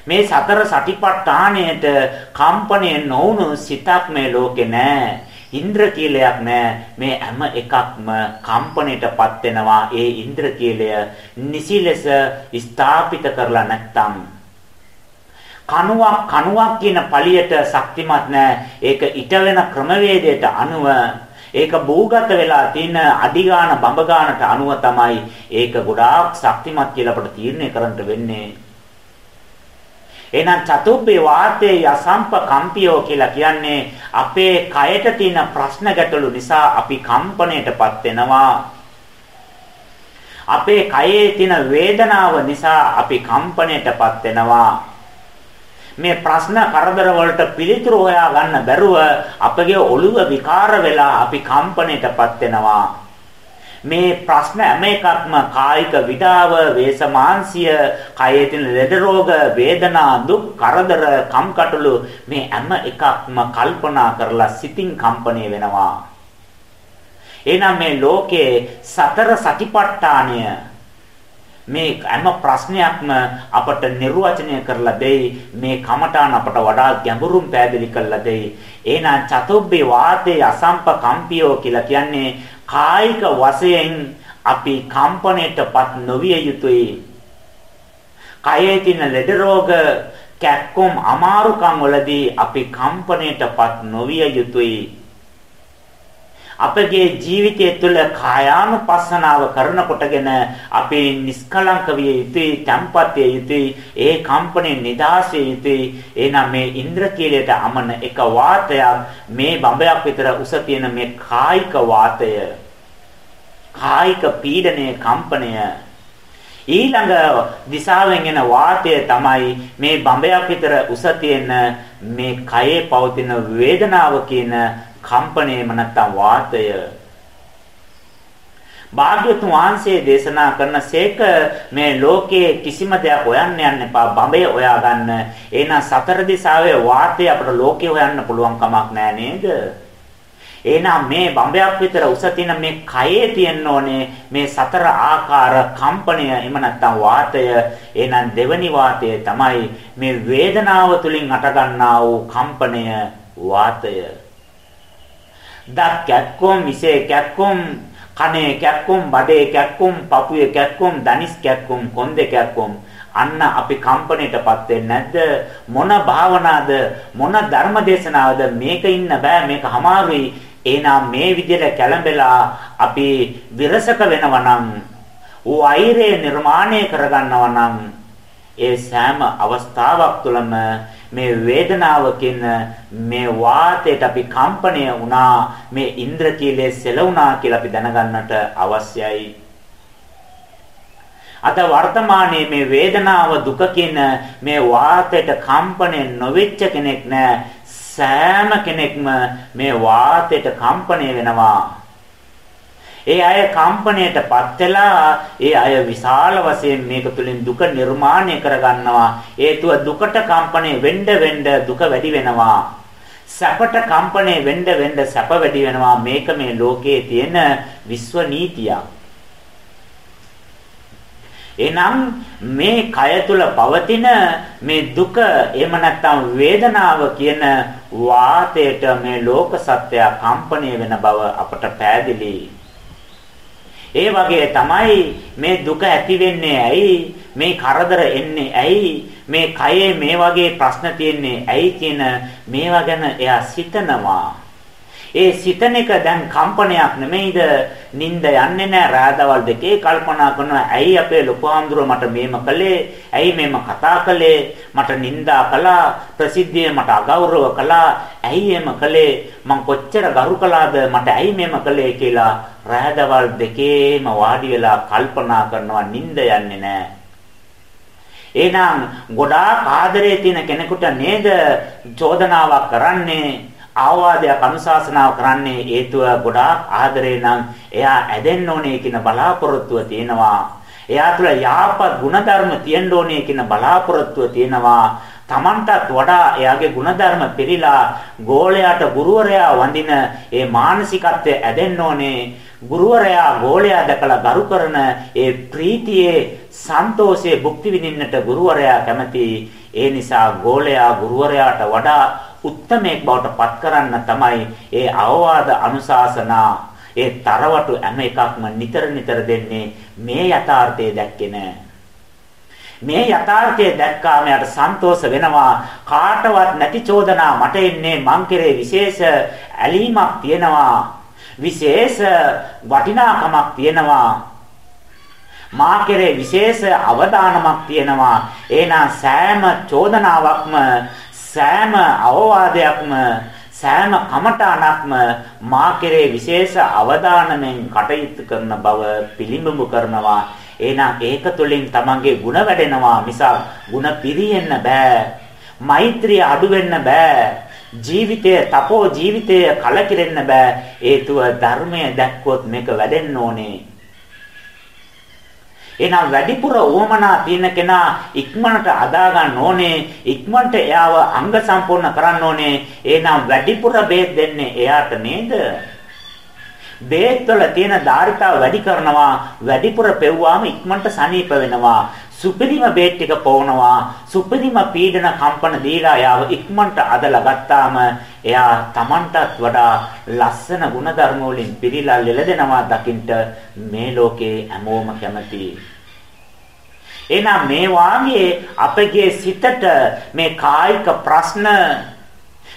මේ සතර සටිපට්ඨානයට කම්පණය නොවුණු සිතක් මේ ලෝකේ නැහැ ඉන්ද්‍රකීලයක් නැහැ මේ හැම එකක්ම කම්පණයටපත් වෙනවා. ඒ ඉන්ද්‍රකීලය නිසි ලෙස ස්ථාපිත කරලා නැත්තම් කණුවක් කණුවක් කියන පළියට ශක්තිමත් නැහැ. ඒක ඊට වෙන ක්‍රමවේදයට අනුව ඒක භූගත වෙලා තියෙන අඩිගාන බඹගානට අනුව තමයි ඒක ගොඩාක් ශක්තිමත් කියලා අපට තීරණය කරන්න වෙන්නේ. එහෙනම් චතුබ්බේ වාතේ යසම්ප කම්පියෝ කියලා කියන්නේ අපේ කයට තියෙන ප්‍රශ්න ගැටලු නිසා අපි කම්පණයටපත් වෙනවා. අපේ කයේ තියෙන වේදනාව නිසා අපි කම්පණයටපත් වෙනවා. මේ ප්‍රශ්න කරදර වලට පිළිතුරු හොයා ගන්න බැරුව අපගේ ඔළුව විකාර වෙලා අපි කම්පණයටපත් වෙනවා. මේ ප්‍රශ්න හැම එකක්ම කායික විඩාව, වේසමාංශය, කයේ තියෙන ලෙඩ රෝග, වේදනා, දුක්, කරදර, කම්කටොළු මේ හැම එකක්ම කල්පනා කරලා සිතින් කම්පණය වෙනවා. එහෙනම් මේ ලෝකේ සතර සතිපට්ඨානය මේ හැම ප්‍රශ්නයක්ම අපට නිර්වචනය කරලා දෙයි මේ කමඨාන අපට වඩා ගැඹුරුම් පැහැදිලි කරලා දෙයි. එහෙනම් චතුබ්බේ වාතේ අසම්ප කම්පියෝ කියලා කියන්නේ කායික වශයෙන් අපි කම්පණයටපත් නොවිය යුතුයි. කයේ තියෙන ලෙඩ රෝග කැක්කුම් අමාරුකම් වලදී අපි කම්පණයටපත් නොවිය යුතුයි. අපගේ ජීවිතය තුළ කායානුපස්සනාව කරනකොටගෙන අපි නිස්කලංක විය යුතුයි, තම්පත් විය යුතුයි, ඒ කම්පණය නිදාස් විය යුතුයි. එහෙනම් මේ ඉන්ද්‍රකීලයට අමන එක වාතයක් මේ බඹයක් විතර උස තියෙන මේ කායික වාතය කායික පීඩනයේ කම්පණය ඊළඟ දිශාවෙන් එන වාතය තමයි මේ බඹයක් විතර උස තියෙන මේ කයේ පවතින වේදනාව කියන කම්පණයම නැත්තම් වාතය භාග්‍යතුන් වහන්සේ දේශනා කරන සේක මේ ලෝකයේ කිසිම දෙයක් හොයන්න යන්න එපා බඹය හොයා ගන්න. එහෙනම් සතර දිසාවේ වාතය අපට ලෝකේ හොයන්න පුළුවන් කමක් නැහැ නේද? එහෙනම් මේ බඹයක් විතර උස තියෙන මේ කයේ තියෙන්න ඕනේ මේ සතර ආකාර කම්පණය එහෙම නැත්නම් වාතය එහෙනම් දෙවනි වාතය තමයි මේ වේදනාව තුලින් අටගන්නා වූ කම්පණය වාතය දත් කැක්කොම් විසේ කැක්කොම් කනේ කැක්කුම්, බඩේ කැක්කුම්, පපුවේ කැක්කුම්, දනිස් කැක්කුම්, කොන්දේ කැක්කුම්. අන්න අපි කම්පණයටපත් වෙන්නේ නැද්ද? මොන භාවනාවද මොන ධර්මදේශනාවද මේක ඉන්න බෑ මේක හමාරුයි එහෙනම් මේ විදිහට කැළඹෙලා අපි විරසක වෙනවා නම් වෛරය නිර්මාණය කරගන්නවා නම් ඒ සෑම අවස්ථාවක් තුළම මේ වේදනාවකින් මේ වාතයට අපි කම්පණය වුණා මේ ඉන්ද්‍රකීලයේ සෙලුණා කියලා අපි දැනගන්නට අවශ්‍යයි. අද වර්තමානයේ මේ වේදනාව දුක මේ වාතයට කම්පණය නොවෙච්ච කෙනෙක් නෑ සෑම කෙනෙක්ම මේ වාතයට කම්පණය වෙනවා ඒ අය කම්පණයටපත් වෙලා ඒ අය විශාල වශයෙන් මේක තුලින් දුක නිර්මාණය කරගන්නවා. හේතුව දුකට කම්පණය වෙන්න වෙන්න දුක වැඩි වෙනවා. සැපට කම්පණය වෙන්න වෙන්න සැප වැඩි වෙනවා. මේක මේ ලෝකයේ තියෙන විශ්ව නීතියක්. එනම් මේ කය තුල පවතින මේ දුක එහෙම නැත්නම් වේදනාව කියන වාතයට මේ ලෝක සත්‍යය කම්පණය වෙන බව අපට පැහැදිලියි ඒ වගේ තමයි මේ දුක ඇති වෙන්නේ ඇයි? මේ කරදර එන්නේ ඇයි? මේ කයේ මේ වගේ ප්‍රශ්න තියෙන්නේ ඇයි කියන මේවා ගැන එයා සිතනවා. ඒ සිතන එක දැන් කම්පනයක් නෙමෙයිද? නිින්ද යන්නේ නැහැ රාදවල් දෙකේ කල්පනා කරනවා ඇයි අපේ ලොකුහාමුදුරුව මට මේම කළේ? ඇයි මේම කතා කළේ? මට නිന്ദා කළා, ප්‍රසිද්ධිය මට අගෞරව කළා. ඇයි එම කළේ? මං කොච්චර ගරු කළාද? මට ඇයි මේම කළේ කියලා රාදවල් දෙකේම වාඩි වෙලා කල්පනා කරනවා නිින්ද යන්නේ නැහැ. එහෙනම් ගොඩාක් ආදරේ තියෙන කෙනෙකුට නේද චෝදනාවක් කරන්නේ ආවාදයක් අනුශාසනාව කරන්නේ හේතුව ගොඩාක් ආදරේ නම් එයා ඇදෙන්න ඕනේ කියන බලාපොරොත්තුව තියෙනවා. එයා තුළ යාපත් ಗುಣධර්ම තියෙන්න ඕනේ කියන බලාපොරොත්තුව තියෙනවා. Tamanටත් වඩා එයාගේ ಗುಣධර්ම පිරීලා ගෝලයාට ගුරුවරයා වඳින ඒ මානසිකත්වය ඇදෙන්න ඕනේ. ගුරුවරයා ගෝලයා දැකලා ගරු කරන ඒ ප්‍රීතියේ සන්තෝෂයේ භුක්ති විඳින්නට ගුරුවරයා කැමති. ඒ නිසා ගෝලයා ගුරුවරයාට වඩා උත්තමයෙක් බවට පත් කරන්න තමයි ඒ අවවාද අනුශාසනා ඒ තරවටු හැම එකක්ම නිතර නිතර දෙන්නේ මේ යථාර්ථය දැක්කේ නෑ. මේ යථාර්ථය දැක්කාම යට සන්තෝෂ වෙනවා. කාටවත් නැති චෝදනා මට එන්නේ මං කෙරේ විශේෂ ඇලීමක් තියෙනවා. විශේෂ වටිනාකමක් තියෙනවා. මා කෙරේ විශේෂ අවධානමක් තියෙනවා. එහෙනම් සෑම චෝදනාවක්ම සෑම අවවාදයක්ම සෑම කමඨාණක්ම මා කෙරේ විශේෂ අවධානයෙන් කටයුතු කරන බව පිළිඹු කරනවා. එහෙනම් ඒක තුළින් තමන්ගේ ಗುಣ වැඩෙනවා මිසක් ಗುಣ පිරියෙන්න බෑ. මෛත්‍රිය අඩු වෙන්න බෑ. ජීවිතය තපෝ ජීවිතය කලකිරෙන්න බෑ. හේතුව ධර්මය දැක්කොත් මේක වැඩෙන්න ඕනේ. එහෙනම් වැඩිපුර උවමනා තියෙන කෙනා ඉක්මනට අදා ගන්න ඕනේ. ඉක්මනට එයාව අංග සම්පූර්ණ කරන්න ඕනේ. එහෙනම් වැඩිපුර බේත් දෙන්නේ එයාට නේද? බේත් වල තියෙන ධාරිතාව වැඩි කරනවා. වැඩිපුර පෙව්වාම ඉක්මනට සනීප වෙනවා. සුපිරිම බේත් ටික පොවනවා සුපිරිම පීඩන කම්පන දීලා යාව ඉක්මනට අදලා ගත්තාම එයා Tamanටත් වඩා ලස්සන ಗುಣධර්ම වලින් පිරීලා ලෙලදෙනවා දකින්ට මේ ලෝකේ හැමෝම කැමතියි එහෙනම් මේ වාගේ අපගේ සිතට මේ කායික ප්‍රශ්න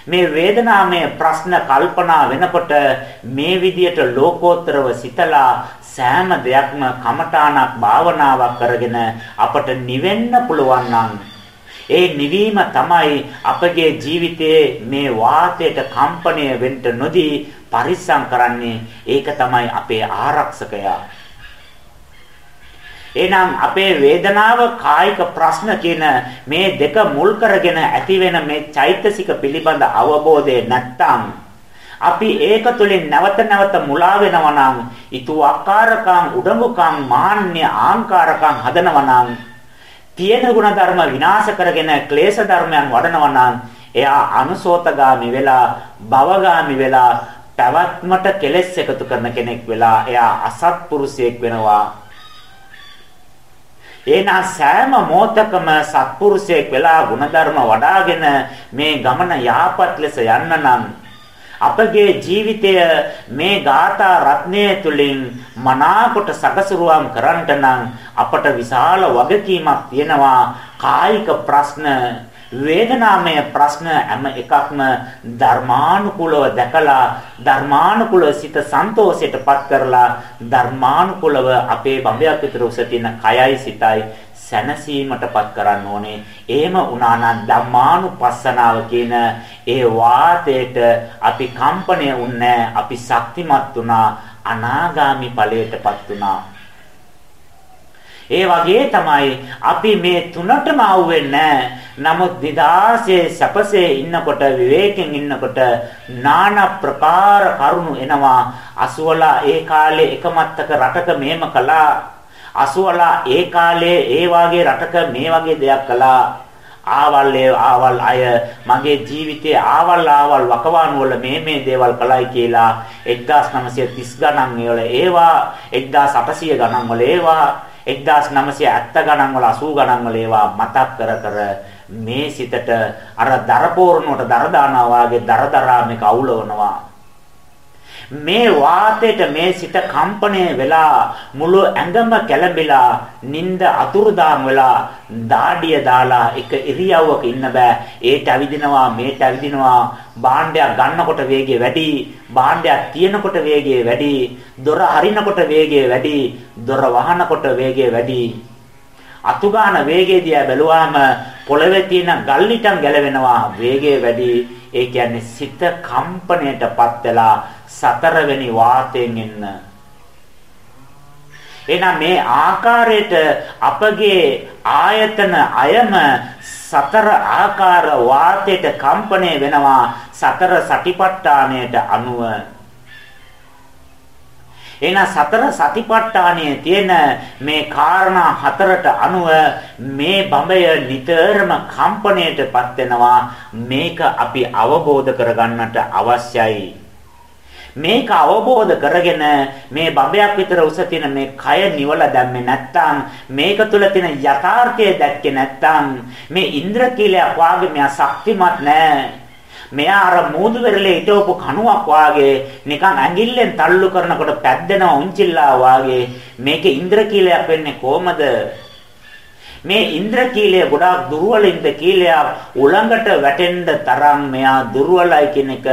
මේ වේදනාමය ප්‍රශ්න කල්පනා වෙනකොට මේ විදියට ලෝකෝත්තරව සිතලා සෑම දෙයක්ම කමඨාණක් භාවනාවක් කරගෙන අපට නිවෙන්න පුළුවන් ඒ නිවීම තමයි අපගේ ජීවිතයේ මේ වාතයට කම්පණය වෙන්න නොදී පරිස්සම් කරන්නේ. ඒක තමයි අපේ ආරක්ෂකයා. එහෙනම් අපේ වේදනාව කායික ප්‍රශ්න කියන මේ දෙක මුල් කරගෙන ඇතිවෙන මේ චෛතසික පිළිබඳ අවබෝධය නැත්තම් අපි ඒක තුළින් නැවත නැවත මුලා වෙනවා නම්, ඊතු ආකාරකම්, උඩඟුකම්, මාන්නය, ආංකාරකම් හදනවා නම්, තියෙන ගුණ ධර්ම විනාශ කරගෙන ක්ලේශ ධර්මයන් වඩනවා නම් එයා අනුසෝතගාමි වෙලා භවගාමි වෙලා පැවැත්මට කෙලෙස් එකතු කරන කෙනෙක් වෙලා එයා අසත්පුරුෂයෙක් වෙනවා. එනා සෑම මොහතකම සත්පුරුෂයෙක් වෙලා ಗುಣධර්ම වඩ아가ගෙන මේ ගමන යහපත් ලෙස යන්න නම් අපගේ ජීවිතය මේ ગાථා රත්නය තුලින් මනාකොට සකසරුවම් කරන්නට නම් අපට විශාල වගකීමක් තියෙනවා. කායික ප්‍රශ්න වේදනාමය ප්‍රශ්න හැම එකක්ම ධර්මානුකූලව දැකලා ධර්මානුකූලව සිත සන්තෝෂයටපත් කරලා ධර්මානුකූලව අපේ බඹයක් විතර උස තියෙන කයයි සිතයි සැනසීමටපත් කරන්න ඕනේ. එහෙම වුණා නම් ධම්මානුපස්සනාව කියන ඒ වාතයට අපි කම්පණය වුණේ අපි ශක්තිමත් වුණා. අනාගාමි ඵලයටපත් වුණා. ඒ වගේ තමයි අපි මේ තුනටම ආවෙන්නේ නමුත් දිදාසේ සැපසේ ඉන්නකොට විවේකයෙන් ඉන්නකොට নানা ප්‍රකාර කරුණු එනවා. අසුවලා ඒ කාලේ එකමත්තක රටක මෙහෙම කළා. අසුවලා ඒ කාලේ ඒ වාගේ රටක මේ වගේ දෙයක් කළා. ආවල් ආවල් අය මගේ ජීවිතයේ ආවල් ආවල් වකවානු වල මේ මේ දේවල් කළයි කියලා 1930 ගණන් වල ඒවා 1800 ගණන් වල ඒවා 1970 ගණන් වල 80 ගණන් වල ඒවා මතක් කර කර මේ සිතට අර දරපෝරණුවට දර දානවා වාගේ දරදරා මේක අවුලවනවා මේ වාතයට මේ සිත කම්පණය වෙලා මුළු ඇඟම කැළඹිලා නිින්ද අතුරුදාම් වෙලා දාඩිය දාලා එක ඉරියව්වක ඉන්න බෑ. ඒට ඇවිදිනවා මේට ඇවිදිනවා. භාණ්ඩයක් ගන්නකොට වේගය වැඩි භාණ්ඩයක් තියනකොට වේගය වැඩි දොර අරිනකොට වේගය වැඩි දොර වහනකොට වේගය වැඩි. අතුගාන වේගය දිහා බැලුවාම පොළවේ තියෙන ගල්ලිටම් ගැලවෙනවා. වේගය වැඩි. ඒ කියන්නේ සිත කම්පණයටපත් වෙලා සතරවෙනි වාතයෙන් එන්න. එහෙනම් මේ ආකාරයට අපගේ ආයතන අයම සතර ආකාර වාතයට කම්පණය වෙනවා. සතර සටිපට්ඨානයට අනුව එහෙනම් සතර සතිපට්ඨානයේ තියෙන මේ කාරණා හතරට අනුව මේ බඹය නිතරම කම්පණයටපත් වෙනවා. මේක අපි අවබෝධ කරගන්නට අවශ්‍යයි. මේක අවබෝධ කරගෙන මේ බඹයක් විතර උස තියෙන මේ කය නිවල දැම්මේ නැත්නම් මේක තුල තියෙන යථාර්ථය දැක්කේ නැත්නම් මේ ඉන්ද්‍රකීලයක් වාගේ මෙයා ශක්තිමත් නැහැ මෙයා අර මූදු වෙරළේ හිටවපු කණුවක් වාගේ නිකන් ඇඟිල්ලෙන් තල්ලු කරනකොට පැද්දෙන උන්චිල්ලා වාගේ මේක ඉන්ද්‍රකීලයක් වෙන්නේ කොහමද? මේ ඉන්ද්‍රකීලය ගොඩාක් දුර්වල ඉන්ද්‍රකීලයක් උලඟට වැටෙන්න තරම් මෙයා දුර්වලයි කියන එක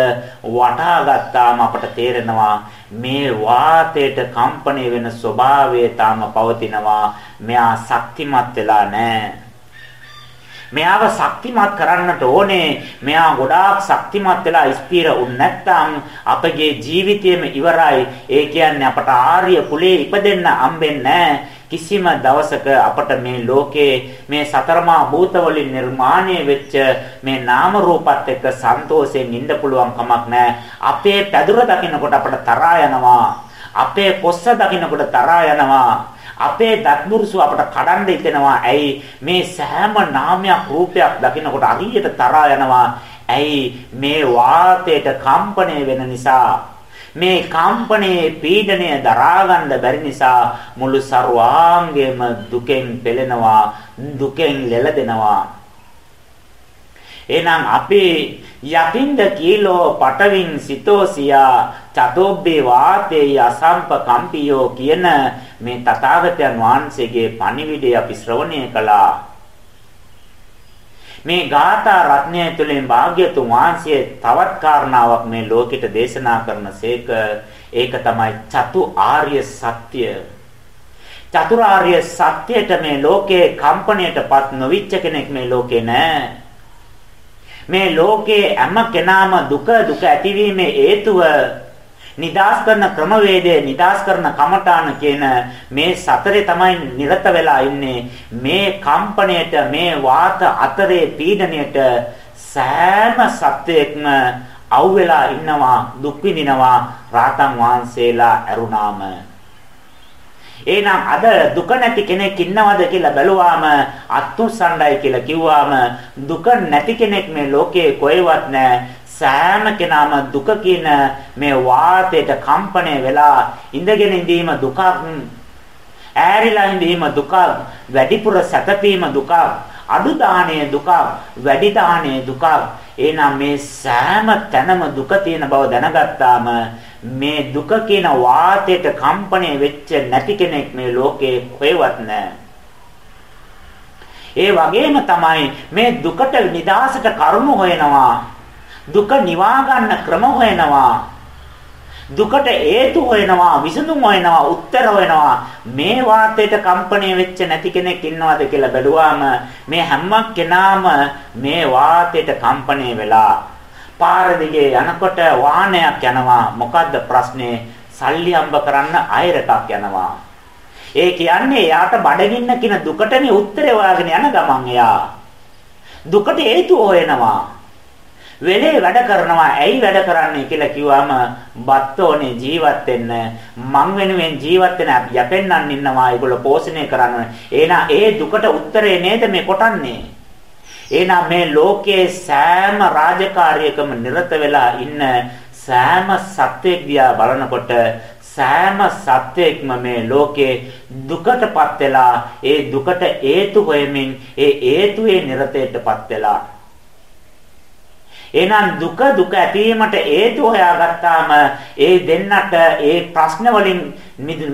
වටහා ගත්තාම අපට තේරෙනවා. මේ වාතයට කම්පණය වෙන ස්වභාවය තාම පවතිනවා. මෙයා ශක්තිමත් වෙලා නැහැ. මෙයාව ශක්තිමත් කරන්නට ඕනේ. මෙයා ගොඩාක් ශක්තිමත් වෙලා ස්ථිර වුනේ නැත්නම් අපගේ ජීවිතයේම ඉවරයි. ඒ කියන්නේ අපට ආර්ය කුලේ ඉපදෙන්න හම්බෙන්නේ නැහැ. කිසිම දවසක අපට මේ ලෝකේ මේ සතරමා භූත වලින් නිර්මාණය වෙච්ච මේ නාම රූපات එක්ක සන්තෝෂයෙන් ඉන්න පුළුවන් කමක් නැහැ. අපේ පැදුර දකින්නකොට අපට තරහා යනවා. අපේ කොස්ස දකින්නකොට තරහා යනවා. අපේ දත්මුරුසු අපට කඩන්න හිතෙනවා. ඇයි මේ සෑම නාමයක් රූපයක් දකින්නකොට අරියට තරහා යනවා. ඇයි මේ වාතයට කම්පණය වෙන නිසා මේ කම්පණයේ පීඩණය දරා ගන්න බැරි නිසා මුළු ਸਰවාංගයම දුකෙන් පෙළෙනවා දුකෙන් ලෙලදෙනවා එහෙනම් අපි යතින්ද කීලෝ පටවින් සිතෝසියා චතොබ්බේ වාතේ අසම්ප කම්පියෝ කියන මේ තථාගතයන් වහන්සේගේ පණිවිඩය අපි ශ්‍රවණය කළා. මේ ගාථා රත්නය තුළින් භාග්‍යතුන් වහන්සේ තවත් කාරණාවක් මේ ලෝකෙට දේශනා කරනසේක ඒක තමයි චතු ආර්ය සත්‍ය. චතුරාර්ය සත්‍යයට මේ ලෝකේ කම්පණයටපත් නොවිච්ච කෙනෙක් මේ ලෝකේ නැහැ මේ ලෝකේ හැම කෙනාම දුක දුක ඇතිවීමේ හේතුව නිදාස් කරන ක්‍රමවේදය නිදාස් කරන කමඨාන කියන මේ සතරේ තමයි නිරත වෙලා ඉන්නේ. මේ කම්පණයට මේ වාත අතරේ පීඩණයට සෑම සත්‍යයක්ම අවුවෙලා ඉන්නවා දුක් විඳිනවා රාතන් වහන්සේලා ඇරුණාම. එහෙනම් අද දුක නැති කෙනෙක් ඉන්නවද කියලා බැලුවාම අත්තුසණ්ඩයි කියලා කිව්වාම දුක නැති කෙනෙක් මේ ලෝකේ කොහෙවත් නැහැ. සෑම කෙනාම දුක කියන මේ වාතයට කම්පණය වෙලා ඉඳගෙන ඉඳීම දුකක්. ඈරිලා ඉඳීම දුකක්. වැඩිපුර සැතපීම දුකක්. අඩු දාණය දුකක්. වැඩි දාණය දුකක්. එහෙනම් මේ සෑම තැනම දුක තියෙන බව දැනගත්තාම මේ දුක කියන වාතයට කම්පණය වෙච්ච නැති කෙනෙක් මේ ලෝකේ කොහෙවත් නැහැ. ඒ වගේම තමයි මේ දුකට නිදාසට කරුණු හොයනවා. දුක නිවා ගන්න ක්‍රම හොයනවා. දුකට හේතු හොයනවා විසඳුම් හොයනවා උත්තර හොයනවා. මේ වාතයට කම්පණය වෙච්ච නැති කෙනෙක් ඉන්නවද කියලා බැලුවාම මේ හැම කෙනාම මේ වාතයට කම්පණය වෙලා පාර දිගේ යනකොට වාහනයක් යනවා. මොකද්ද ප්‍රශ්නේ? සල්ලි හම්බ කරන්න අයරටක් යනවා. ඒ කියන්නේ එයාට බඩගින්න කියන දුකටනේ උත්තරේ හොයාගෙන යන ගමන් එයා. දුකට හේතු හොයනවා. වෙලේ වැඩ කරනවා ඇයි වැඩ කරන්නේ කියලා කිව්වම බත්තෝනේ ජීවත් වෙන්න. මං වෙනුවෙන් ජීවත් වෙන යැපෙන්නන් ඉන්නවා ඒගොල්ලෝ පෝෂණය කරන්න එහෙනම් ඒ දුකට උත්තරේ නේද මේ කොටන්නේ? එහෙනම් මේ ලෝකයේ සෑම රාජකාරියකම නිරත වෙලා ඉන්න සෑම සත්වෙක් දිහා බලනකොට සෑම සත්වෙක්ම මේ ලෝකේ දුකටපත් වෙලා ඒ දුකට හේතු හොයමින් ඒ හේතුවේ නිරතයටපත් වෙලා එහෙනම් දුක දුක ඇතිවීමට හේතු හොයාගත්තාම ඒ දෙන්නට ඒ ප්‍රශ්න වලින්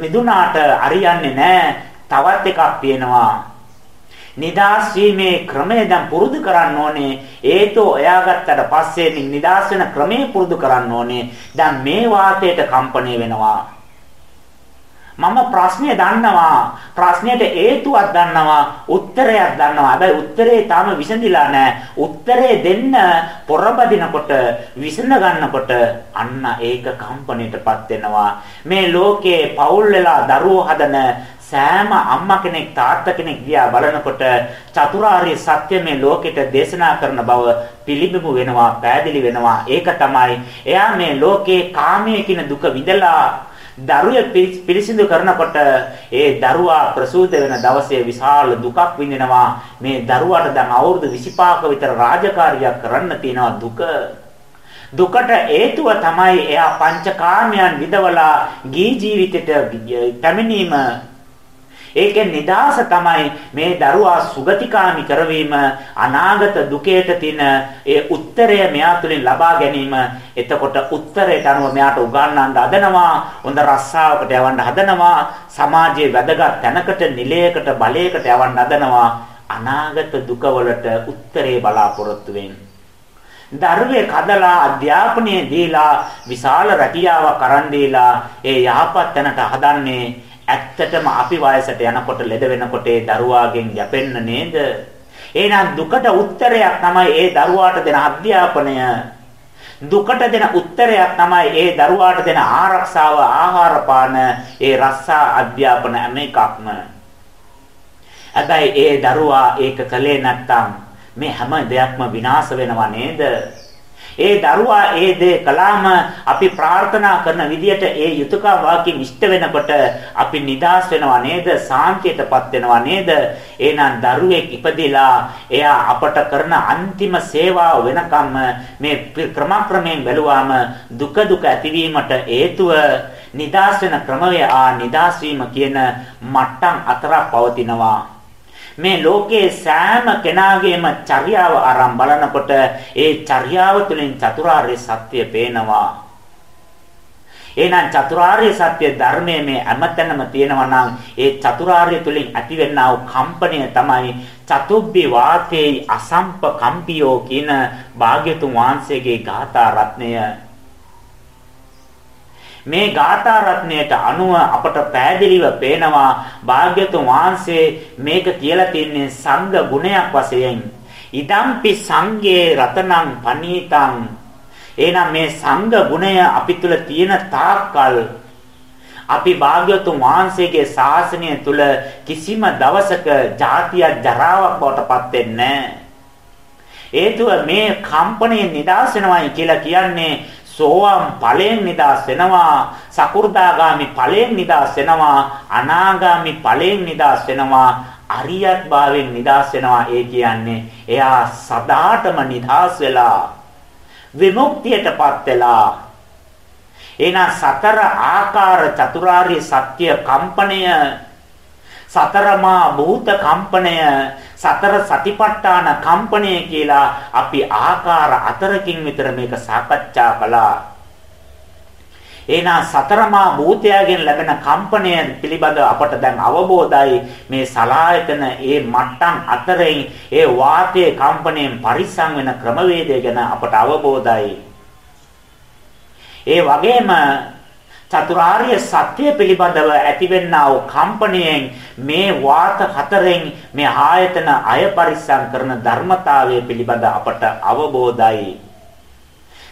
මිදුනාට හරියන්නේ නැහැ. තවත් එකක් තියෙනවා. නිදාස් වීමේ ක්‍රමය දැන් පුරුදු කරන්න ඕනේ. හේතු හොයාගත්තට පස්සේ නිදාස් වෙන ක්‍රමය පුරුදු කරන්න ඕනේ. දැන් මේ වාතයට කම්පණය වෙනවා. මම ප්‍රශ්නේ දන්නවා. ප්‍රශ්නෙට හේතුවක් දන්නවා උත්තරයක් දන්නවා. හැබැයි උත්තරේ තාම විසඳිලා නැහැ. උත්තරේ දෙන්න පොරබදිනකොට විසඳ ගන්නකොට අන්න ඒක කම්පණයටපත් වෙනවා. මේ ලෝකේ පෞල් වෙලා දරුවෝ හදන සෑම අම්මා කෙනෙක් තාත්තා කෙනෙක් දිහා බලනකොට චතුරාර්ය සත්‍ය මේ ලෝකෙට දේශනා කරන බව පිළිබිඹු වෙනවා පෑදිලි වෙනවා. ඒක තමයි එයා මේ ලෝකේ කාමයේ කින දුක විඳලා දරුවේ පිරිසිදු කරනකොට ඒ දරුවා ප්‍රසූත වෙන දවසේ විශාල දුකක් විඳිනවා. මේ දරුවාට දැන් අවුරුදු 25ක විතර රාජකාරියක් කරන්න තියෙනවා දුක. දුකට හේතුව තමයි එයා පංචකාමයන් විදවලා ගී ජීවිතයට පැමිණීම ඒකෙන් නිදාස තමයි මේ දරුවා සුගතිකාමි කරවීම අනාගත දුකේට තියෙන ඒ උත්තරය මෙයා තුලින් ලබා ගැනීම. එතකොට උත්තරයට අනුව මෙයාට උගන්වන්න හදනවා හොඳ රස්සාවකට යවන්න හදනවා සමාජයේ වැදගත් තැනකට නිලයකට බලයකට යවන්න හදනවා. අනාගත දුකවලට උත්තරේ බලාපොරොත්තු වෙන්නේ. දරුවේ කදලා අධ්‍යාපනය දීලා විශාල රැකියාවක් අරන් දීලා ඒ යහපත් තැනට හදන්නේ ඇත්තටම අපි වයසට යනකොට ලෙඩ වෙනකොට ඒ දරුවාගෙන් යැපෙන්න නේද? එහෙනම් දුකට උත්තරයක් තමයි ඒ දරුවාට දෙන අධ්‍යාපනය. දුකට දෙන උත්තරයක් තමයි ඒ දරුවාට දෙන ආරක්ෂාව, ආහාර පාන, ඒ රස්සා අධ්‍යාපන හැම එකක්ම. හැබැයි ඒ දරුවා ඒක කළේ නැත්තම් මේ හැම දෙයක්ම විනාශ වෙනව නේද? ඒ දරුවා ඒ දේ කළාම අපි ප්‍රාර්ථනා කරන විදියට ඒ යුතුයකම් වාක්‍යයෙන් ඉෂ්ට වෙනකොට අපි නිදාස් වෙනවා නේද? සාන්තියටපත් වෙනවා නේද? එහෙනම් දරුවෙක් ඉපදිලා එයා අපට කරන අන්තිම සේවාව වෙනකම් මේ ක්‍රමක්‍රමයෙන් බැලුවාම දුක දුක ඇතිවීමට හේතුව නිදාස් වෙන ක්‍රමය ආ නිදාස් වීම කියන මට්ටම් අතරක් පවතිනවා. මේ ලෝකයේ සෑම කෙනාගේම චර්යාව ආරම් බලනකොට ඒ චර්යාව තුළින් චතුරාර්ය සත්‍ය පේනවා. එහෙනම් චතුරාර්ය සත්‍ය ධර්මයේ මේ හැමතැනම තියෙනවා නම් ඒ චතුරාර්ය තුලින් ඇතිවෙනා වූ කම්පණය තමයි චතුබ්බි වාතේ අසම්ප කම්පියෝ කියන භාග්‍යතුන් වහන්සේගේ ගාථා රත්නය මේ ගාථා රත්නයට අනුව අපට පෑදිලිව පේනවා භාග්‍යතුන් වහන්සේ මේක කියලා තින්නේ සංඝ ගුණයක් වශයෙන්. ඉදම්පි සංඝේ රතනං පනීතං. එහෙනම් මේ සංඝ ගුණය අපි තුල තියෙන තාක්කල් අපි භාග්‍යතුන් වහන්සේගේ ශාසනය තුල කිසිම දවසක ජාතිය ජරාවක් බවට පත් වෙන්නේ නැහැ. හේතුව මේ කම්පණයෙන් නිදහස් වෙනවයි කියලා කියන්නේ සෝවාන් ඵලයෙන් නිදහස් වෙනවා සකු르දාගාමි ඵලයෙන් නිදහස් වෙනවා අනාගාමි ඵලයෙන් නිදහස් වෙනවා අරියත් භාවයෙන් නිදහස් වෙනවා. ඒ කියන්නේ එයා සදාටම නිදහස් වෙලා විමුක්තියටපත් වෙලා එන සතර ආකාර චතුරාර්ය සත්‍ය කම්පණය සතරමා භූත කම්පණය සතර සතිපට්ඨාන කම්පණය කියලා අපි ආකාර හතරකින් විතර මේක සාකච්ඡා කළා. එහෙනම් සතරමා භූතයගෙන් ලැබෙන කම්පණය පිළිබඳ අපට දැන් අවබෝධයි මේ සලායතන ඒ මට්ටම් අතරින් ඒ වාතයේ කම්පණයෙන් පරිස්සම් වෙන ක්‍රමවේදය ගැන අපට අවබෝධයි. ඒ වගේම චතුරාර්ය සත්‍ය පිළිබඳව ඇතිවෙනා වූ කම්පණයෙන් මේ වාත හතරෙන් මේ ආයතන අය පරිස්සම් කරන ධර්මතාවය පිළිබඳ අපට අවබෝධයි.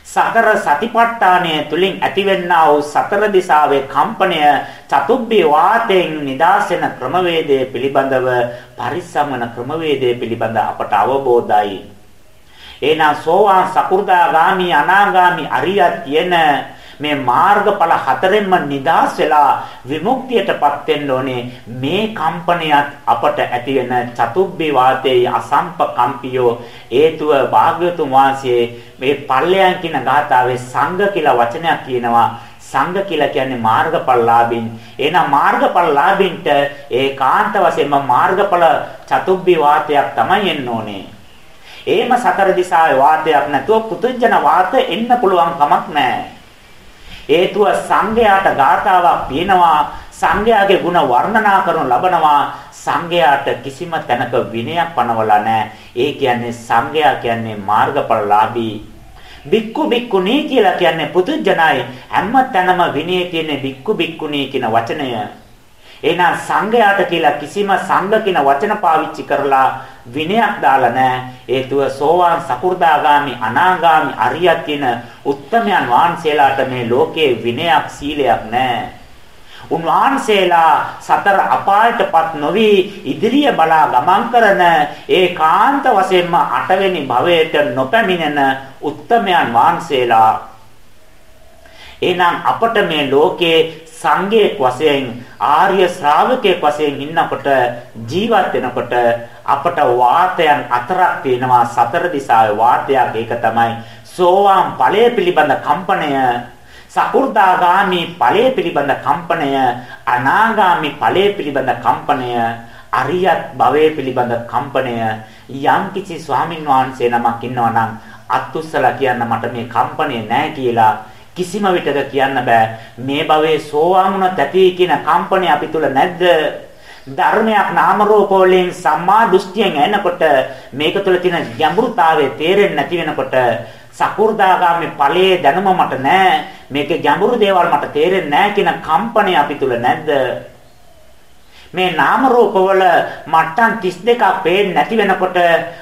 සතර සතිපට්ඨානය තුලින් ඇතිවෙනා වූ සතර දිසාවේ කම්පණය චතුබ්බේ වාතයෙන් නිදාසෙන ක්‍රමවේදය පිළිබඳව පරිස්සම් වන ක්‍රමවේදය පිළිබඳ අපට අවබෝධයි. එහෙනම් සෝවාන් සකු르දාගාමි අනාගාමි අරියත් කියන මේ මාර්ගඵල හතරෙන්ම නිදාස් වෙලා විමුක්තියටපත් වෙන්න ඕනේ මේ කම්පනයත් අපට ඇති වෙන චතුබ්බේ වාතයේ අසම්පකම්පියෝ හේතුව භාග්‍යතුන් වහන්සේ මේ පල්ලයන් කියන ගාථාවේ සංඝ කියලා වචනයක් කියනවා සංඝ කියලා කියන්නේ මාර්ගඵලලාභින්. එහෙනම් මාර්ගඵලලාභින්ට ඒකාන්ත වශයෙන්ම මාර්ගඵල චතුබ්බි වාතයක් තමයි එන්න ඕනේ. එහෙම සතර දිසාවේ වාතයක් නැතුව පුදුජන වාත එන්න පුළුවන් කමක් නැහැ. හේතුව සංඝයාට ගාථාවක් පියනවා සංඝයාගේ ගුණ වර්ණනා කරනු ලබනවා සංඝයාට කිසිම තැනක විනයක් පනවලා නැහැ. ඒ කියන්නේ සංඝයා කියන්නේ මාර්ගඵලලාභී. බික්කු බික්කුණී කියලා කියන්නේ පුදුජනයි හැම තැනම විනයේ තියෙන බික්කු බික්කුණී කියන වචනය. එහෙනම් සංඝයාට කියලා කිසිම සංඝ කියන වචන පාවිච්චි කරලා විනයක් දාලා නැහැ. හේතුව සෝවාන් සකු르දාගාමි අනාගාමි අරියත් කියන උත්තමයන් වහන්සේලාට මේ ලෝකයේ විනයක් සීලයක් නැහැ. උන්වහන්සේලා සතර අපායටපත් නොවි ඉදිරිය බලා ගමන් කරන ඒකාන්ත වශයෙන්ම අටවෙනි භවයට නොපැමිණෙන උත්තමයන් වහන්සේලා එහෙනම් අපට මේ ලෝකේ සංඝයෙක් වශයෙන් ආර්ය ශ්‍රාවකයෙක් වශයෙන් ඉන්නකොට ජීවත් වෙනකොට අපට වාතයන් හතරක් තියෙනවා. සතර දිසාවේ වාතයක් ඒක තමයි. සෝවාන් ඵලය පිළිබඳ කම්පණය සකු르දාගාමි ඵලය පිළිබඳ කම්පණය අනාගාමි ඵලය පිළිබඳ කම්පණය අරියත් භවයේ පිළිබඳ කම්පණය. යම් කිසි ස්වාමින් වහන්සේ නමක් ඉන්නවා නම් අත්උස්සලා කියන්න මට මේ කම්පණය නැහැ කියලා කිසිම විටක කියන්න බෑ. මේ භවයේ සෝවාන් වුණත් ඇති කියන කම්පණය අපි තුල නැද්ද? ධර්මයක් නාම රූප වලින් සම්මා දෘෂ්ටියෙන් එනකොට මේක තුළ තියෙන ගැඹුරුතාවය තේරෙන්නේ නැති වෙනකොට සකු르දාගාමි ඵලයේ දැනුම මට නැහැ මේකේ ගැඹුරු දේවල් මට තේරෙන්නේ නැහැ කියන කම්පණය අපි තුල නැද්ද? මේ නාම රූපවල මට්ටම් 32ක් පේන්නේ නැති වෙනකොට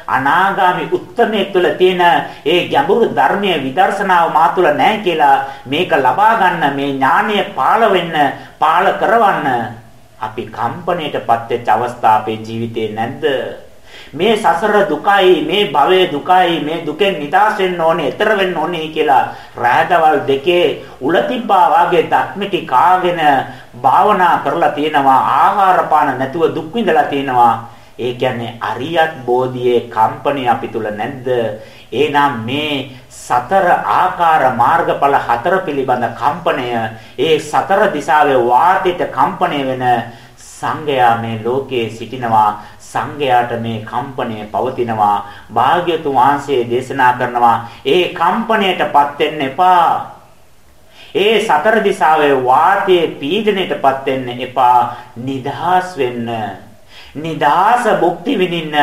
අනාගාමි උත්තමයේ තුල තියෙන ඒ ගැඹුරු ධර්මයේ විදර්ශනාව මා තුල නැහැ කියලා මේක ලබා ගන්න මේ ඥානය පාළ වෙන්න පාළ කරවන්න අපි කම්පණයටපත් වෙච්ච අවස්ථා අපේ ජීවිතේ නැද්ද? මේ සසර දුකයි මේ භවයේ දුකයි මේ දුකෙන් නිදහස් වෙන්න ඕනේ ඈතර වෙන්න ඕනේ කියලා රාදවල් දෙකේ උල තිබ්බා වාගේ දක්මිටි කාගෙන භාවනා කරලා තියෙනවා ආහාර පාන නැතුව දුක් විඳලා තියෙනවා. ඒ කියන්නේ අරියත් බෝධියේ කම්පණි අපි තුල නැද්ද? එහෙනම් මේ සතර ආකාර මාර්ගඵල හතර පිළිබඳ කම්පණය ඒ සතර දිශාවේ වාතිත කම්පණය වෙන සංගයා මේ ලෝකයේ සිටිනවා සංඝයාට මේ කම්පණය පවතිනවා භාග්‍යතුන් වහන්සේ දේශනා කරනවා ඒ කම්පණයටපත් වෙන්න එපා. ඒ සතර දිසාවේ වාතයේ පීඩණයටපත් වෙන්න එපා. නිදහස් වෙන්න. නිදාස භුක්ති විඳින්න.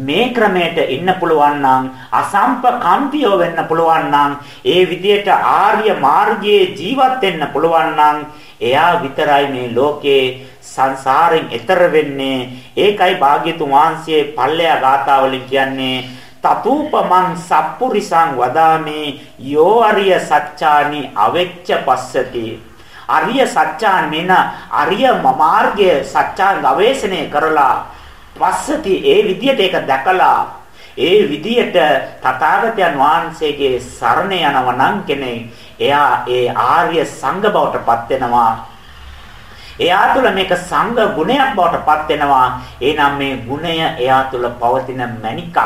මේ ක්‍රමයට ඉන්න පුළුවන් නම් අසම්පකම්පියෝ වෙන්න පුළුවන් නම් ඒ විදියට ආර්ය මාර්ගයේ ජීවත් වෙන්න පුළුවන් නම් එයා විතරයි මේ ලෝකේ සංසාරයෙන් එතර වෙන්නේ ඒකයි භාග්‍යතුන් වහන්සේ පල්ලෙයා ගාථාවලින් කියන්නේ තතුපමං සප්පුරිසං වදාමේ යෝ අරිය සත්‍යානි අවෙච්ච පස්සති අරිය සත්‍යාන් මෙන අරිය මාර්ගය සත්‍යාන් ගවේෂණය කරලා පස්සති ඒ විදියට ඒක දැකලා ඒ විදියට තථාගතයන් වහන්සේගේ සරණ යනවා නම් කෙනෙක් එයා ඒ ආර්ය සංඝ බවට පත් වෙනවා. එයා තුළ මේක සංඝ ගුණයක් බවට පත් වෙනවා. එනම් මේ ගුණය එයා තුළ පවතින මණිකක්.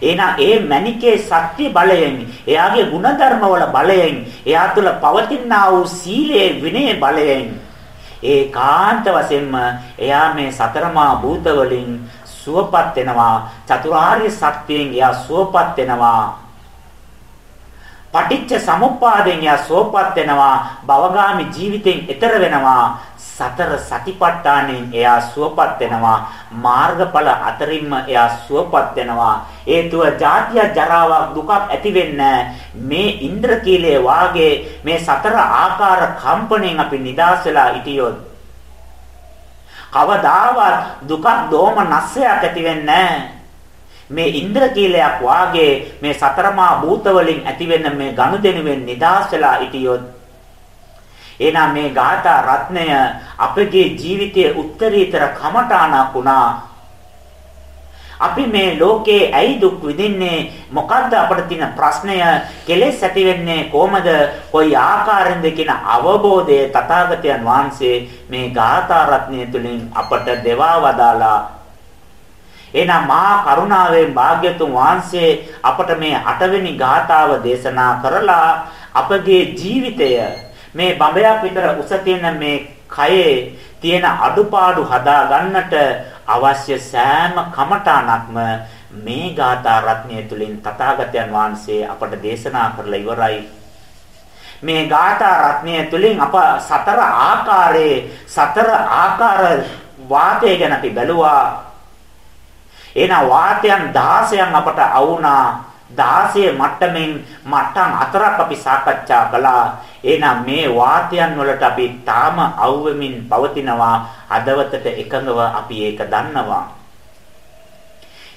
එහෙනම් ඒ මණිකේ ශක්තිය බලයෙන් එයාගේ ಗುಣධර්ම වල බලයෙන් එයා තුළ පවතිනා වූ සීලයේ විනය බලයෙන් ඒකාන්ත වශයෙන්ම එයා මේ සතරමා භූත වලින් සුවපත් වෙනවා චතුරාර්ය සත්‍යයෙන් එයා සුවපත් වෙනවා පටිච්ච සමුප්පාදයෙන් එයා සුවපත් වෙනවා භවගාමි ජීවිතෙන් එතර වෙනවා. සතර සතිපට්ඨානෙන් එයා සුවපත් වෙනවා. මාර්ගඵල අතරින්ම එයා සුවපත් වෙනවා. හේතුව ජාතිය ජරාවක් දුකක් ඇති මේ ඉන්ද්‍රකීලයේ වාගේ මේ සතර ආකාර කම්පණයෙන් අපි නිදාස් වෙලා හිටියොත් කවදාවත් දුකක් දෝම නැස්සයක් ඇති මේ ඉන්ද්‍රකීලයක් වාගේ මේ සතරමා භූත වලින් ඇතිවෙන මේ ගනුදෙනුවෙන් නිදාස් වෙලා හිටියොත් එහෙනම් මේ ගාථා රත්නය අපගේ ජීවිතයේ උත්තරීතර කමඨාණක් වුණා. අපි මේ ලෝකේ ඇයි දුක් විඳින්නේ? මොකද්ද අපිට තියෙන ප්‍රශ්නය? කෙලෙස් ඇති වෙන්නේ කොහමද? කොයි ආකාරයෙන්ද කියන අවබෝධය තථාගතයන් වහන්සේ මේ ගාථා රත්නය තුලින් අපට දෙවා වදාලා එහෙනම් මහා කරුණාවෙන් භාග්‍යතුන් වහන්සේ අපට මේ අටවෙනි ගාථාව දේශනා කරලා අපගේ ජීවිතය මේ බඹයක් විතර උස තියෙන මේ කයේ තියෙන අඩුපාඩු හදා ගන්නට අවශ්‍ය සෑම කමඨාණක්ම මේ ගාථා රත්නය තුලින් තථාගතයන් වහන්සේ අපට දේශනා කරලා ඉවරයි. මේ ගාථා රත්නය තුලින් අප සතර ආකාරයේ සතර ආකාර වාතය ගැන අපි බැලුවා. එන වාතයන් 16ක් අපට අවුනා 16 මට්ටමින් මට්ටම් හතරක් අපි සාකච්ඡා කළා. එහෙනම් මේ වාතයන් වලට අපි තාම අවුවෙමින් පවතිනවා. හදවතට එකඟව අපි ඒක දන්නවා.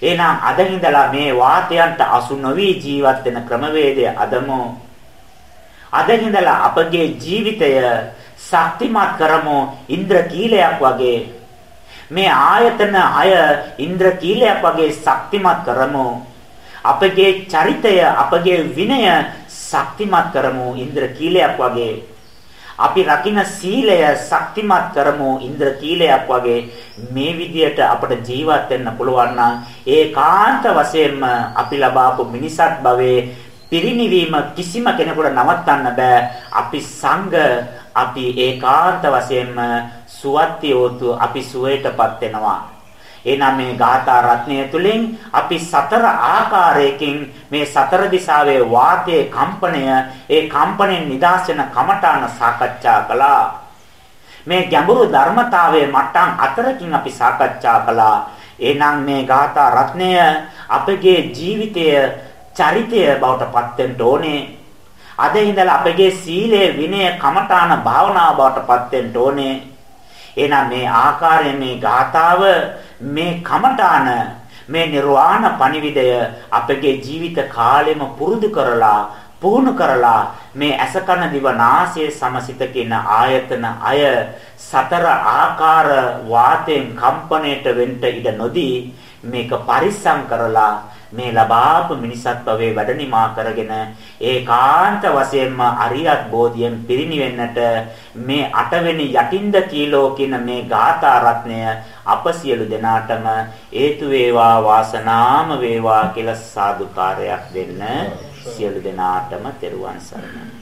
එහෙනම් අද ඉඳලා මේ වාතයන්ට අසු නොවි ජීවත් වෙන ක්‍රමවේදය අදමු. අද ඉඳලා අපගේ ජීවිතය ශක්තිමත් කරමු ඉන්ද්‍රකීලයක් වගේ. මේ ආයතන අය ඉන්ද්‍රකීලයක් වගේ ශක්තිමත් කරමු. අපගේ චරිතය අපගේ විනය ශක්තිමත් කරමු ඉන්ද්‍ර කීලයක් වගේ. අපි රකින්න සීලය ශක්තිමත් කරමු ඉන්ද්‍ර කීලයක් වගේ. මේ විදියට අපට ජීවත් වෙන්න පුළුවන් නම් ඒකාන්ත වශයෙන්ම අපි ලබාපු මිනිසත් භවයේ පිරිණිවීම කිසිම කෙනෙකුට නවත්තන්න බෑ. අපි සංඝ අපි ඒකාන්ත වශයෙන්ම සුවත්තියෝතු අපි සුවයටපත් වෙනවා එහෙනම් මේ ගාථා රත්නය තුලින් අපි සතර ආකාරයකින් මේ සතර දිශාවේ වාතයේ කම්පණය ඒ කම්පණයෙන් නිදාස් වෙන කමඨාන සාකච්ඡා කළා. මේ ගැඹුරු ධර්මතාවයේ මට්ටම් අතරකින් අපි සාකච්ඡා කළා. එහෙනම් මේ ගාථා රත්නය අපගේ ජීවිතය චරිතය බවට පත් වෙන්න ඕනේ. අද ඉඳලා අපගේ සීලය විනය කමඨාන භාවනාව බවට පත් වෙන්න ඕනේ. එහෙනම් මේ ආකාරයෙන් මේ ගාථාව මේ කමඨාන මේ නිර්වාණ පණිවිඩය අපගේ ජීවිත කාලෙම පුරුදු කරලා පුහුණු කරලා මේ අසකන දිව නාසය සමසිත කියන ආයතන අය සතර ආකාර වාතයෙන් කම්පණයට වෙන්න ඉඩ නොදී මේක පරිස්සම් කරලා මේ ලබාපු මිනිසත් භවයේ වැඩ නිමා කරගෙන ඒකාන්ත වශයෙන්ම අරියත් බෝධියෙන් පිරිණිවෙන්නට මේ අටවෙනි යටින්ද කීලෝ කියන මේ ගාථා රත්නය අප සියලු දෙනාටම හේතු වේවා වාසනාම වේවා කියලා සාදුකාරයක් දෙන්න සියලු දෙනාටම තෙරුවන් සරණයි.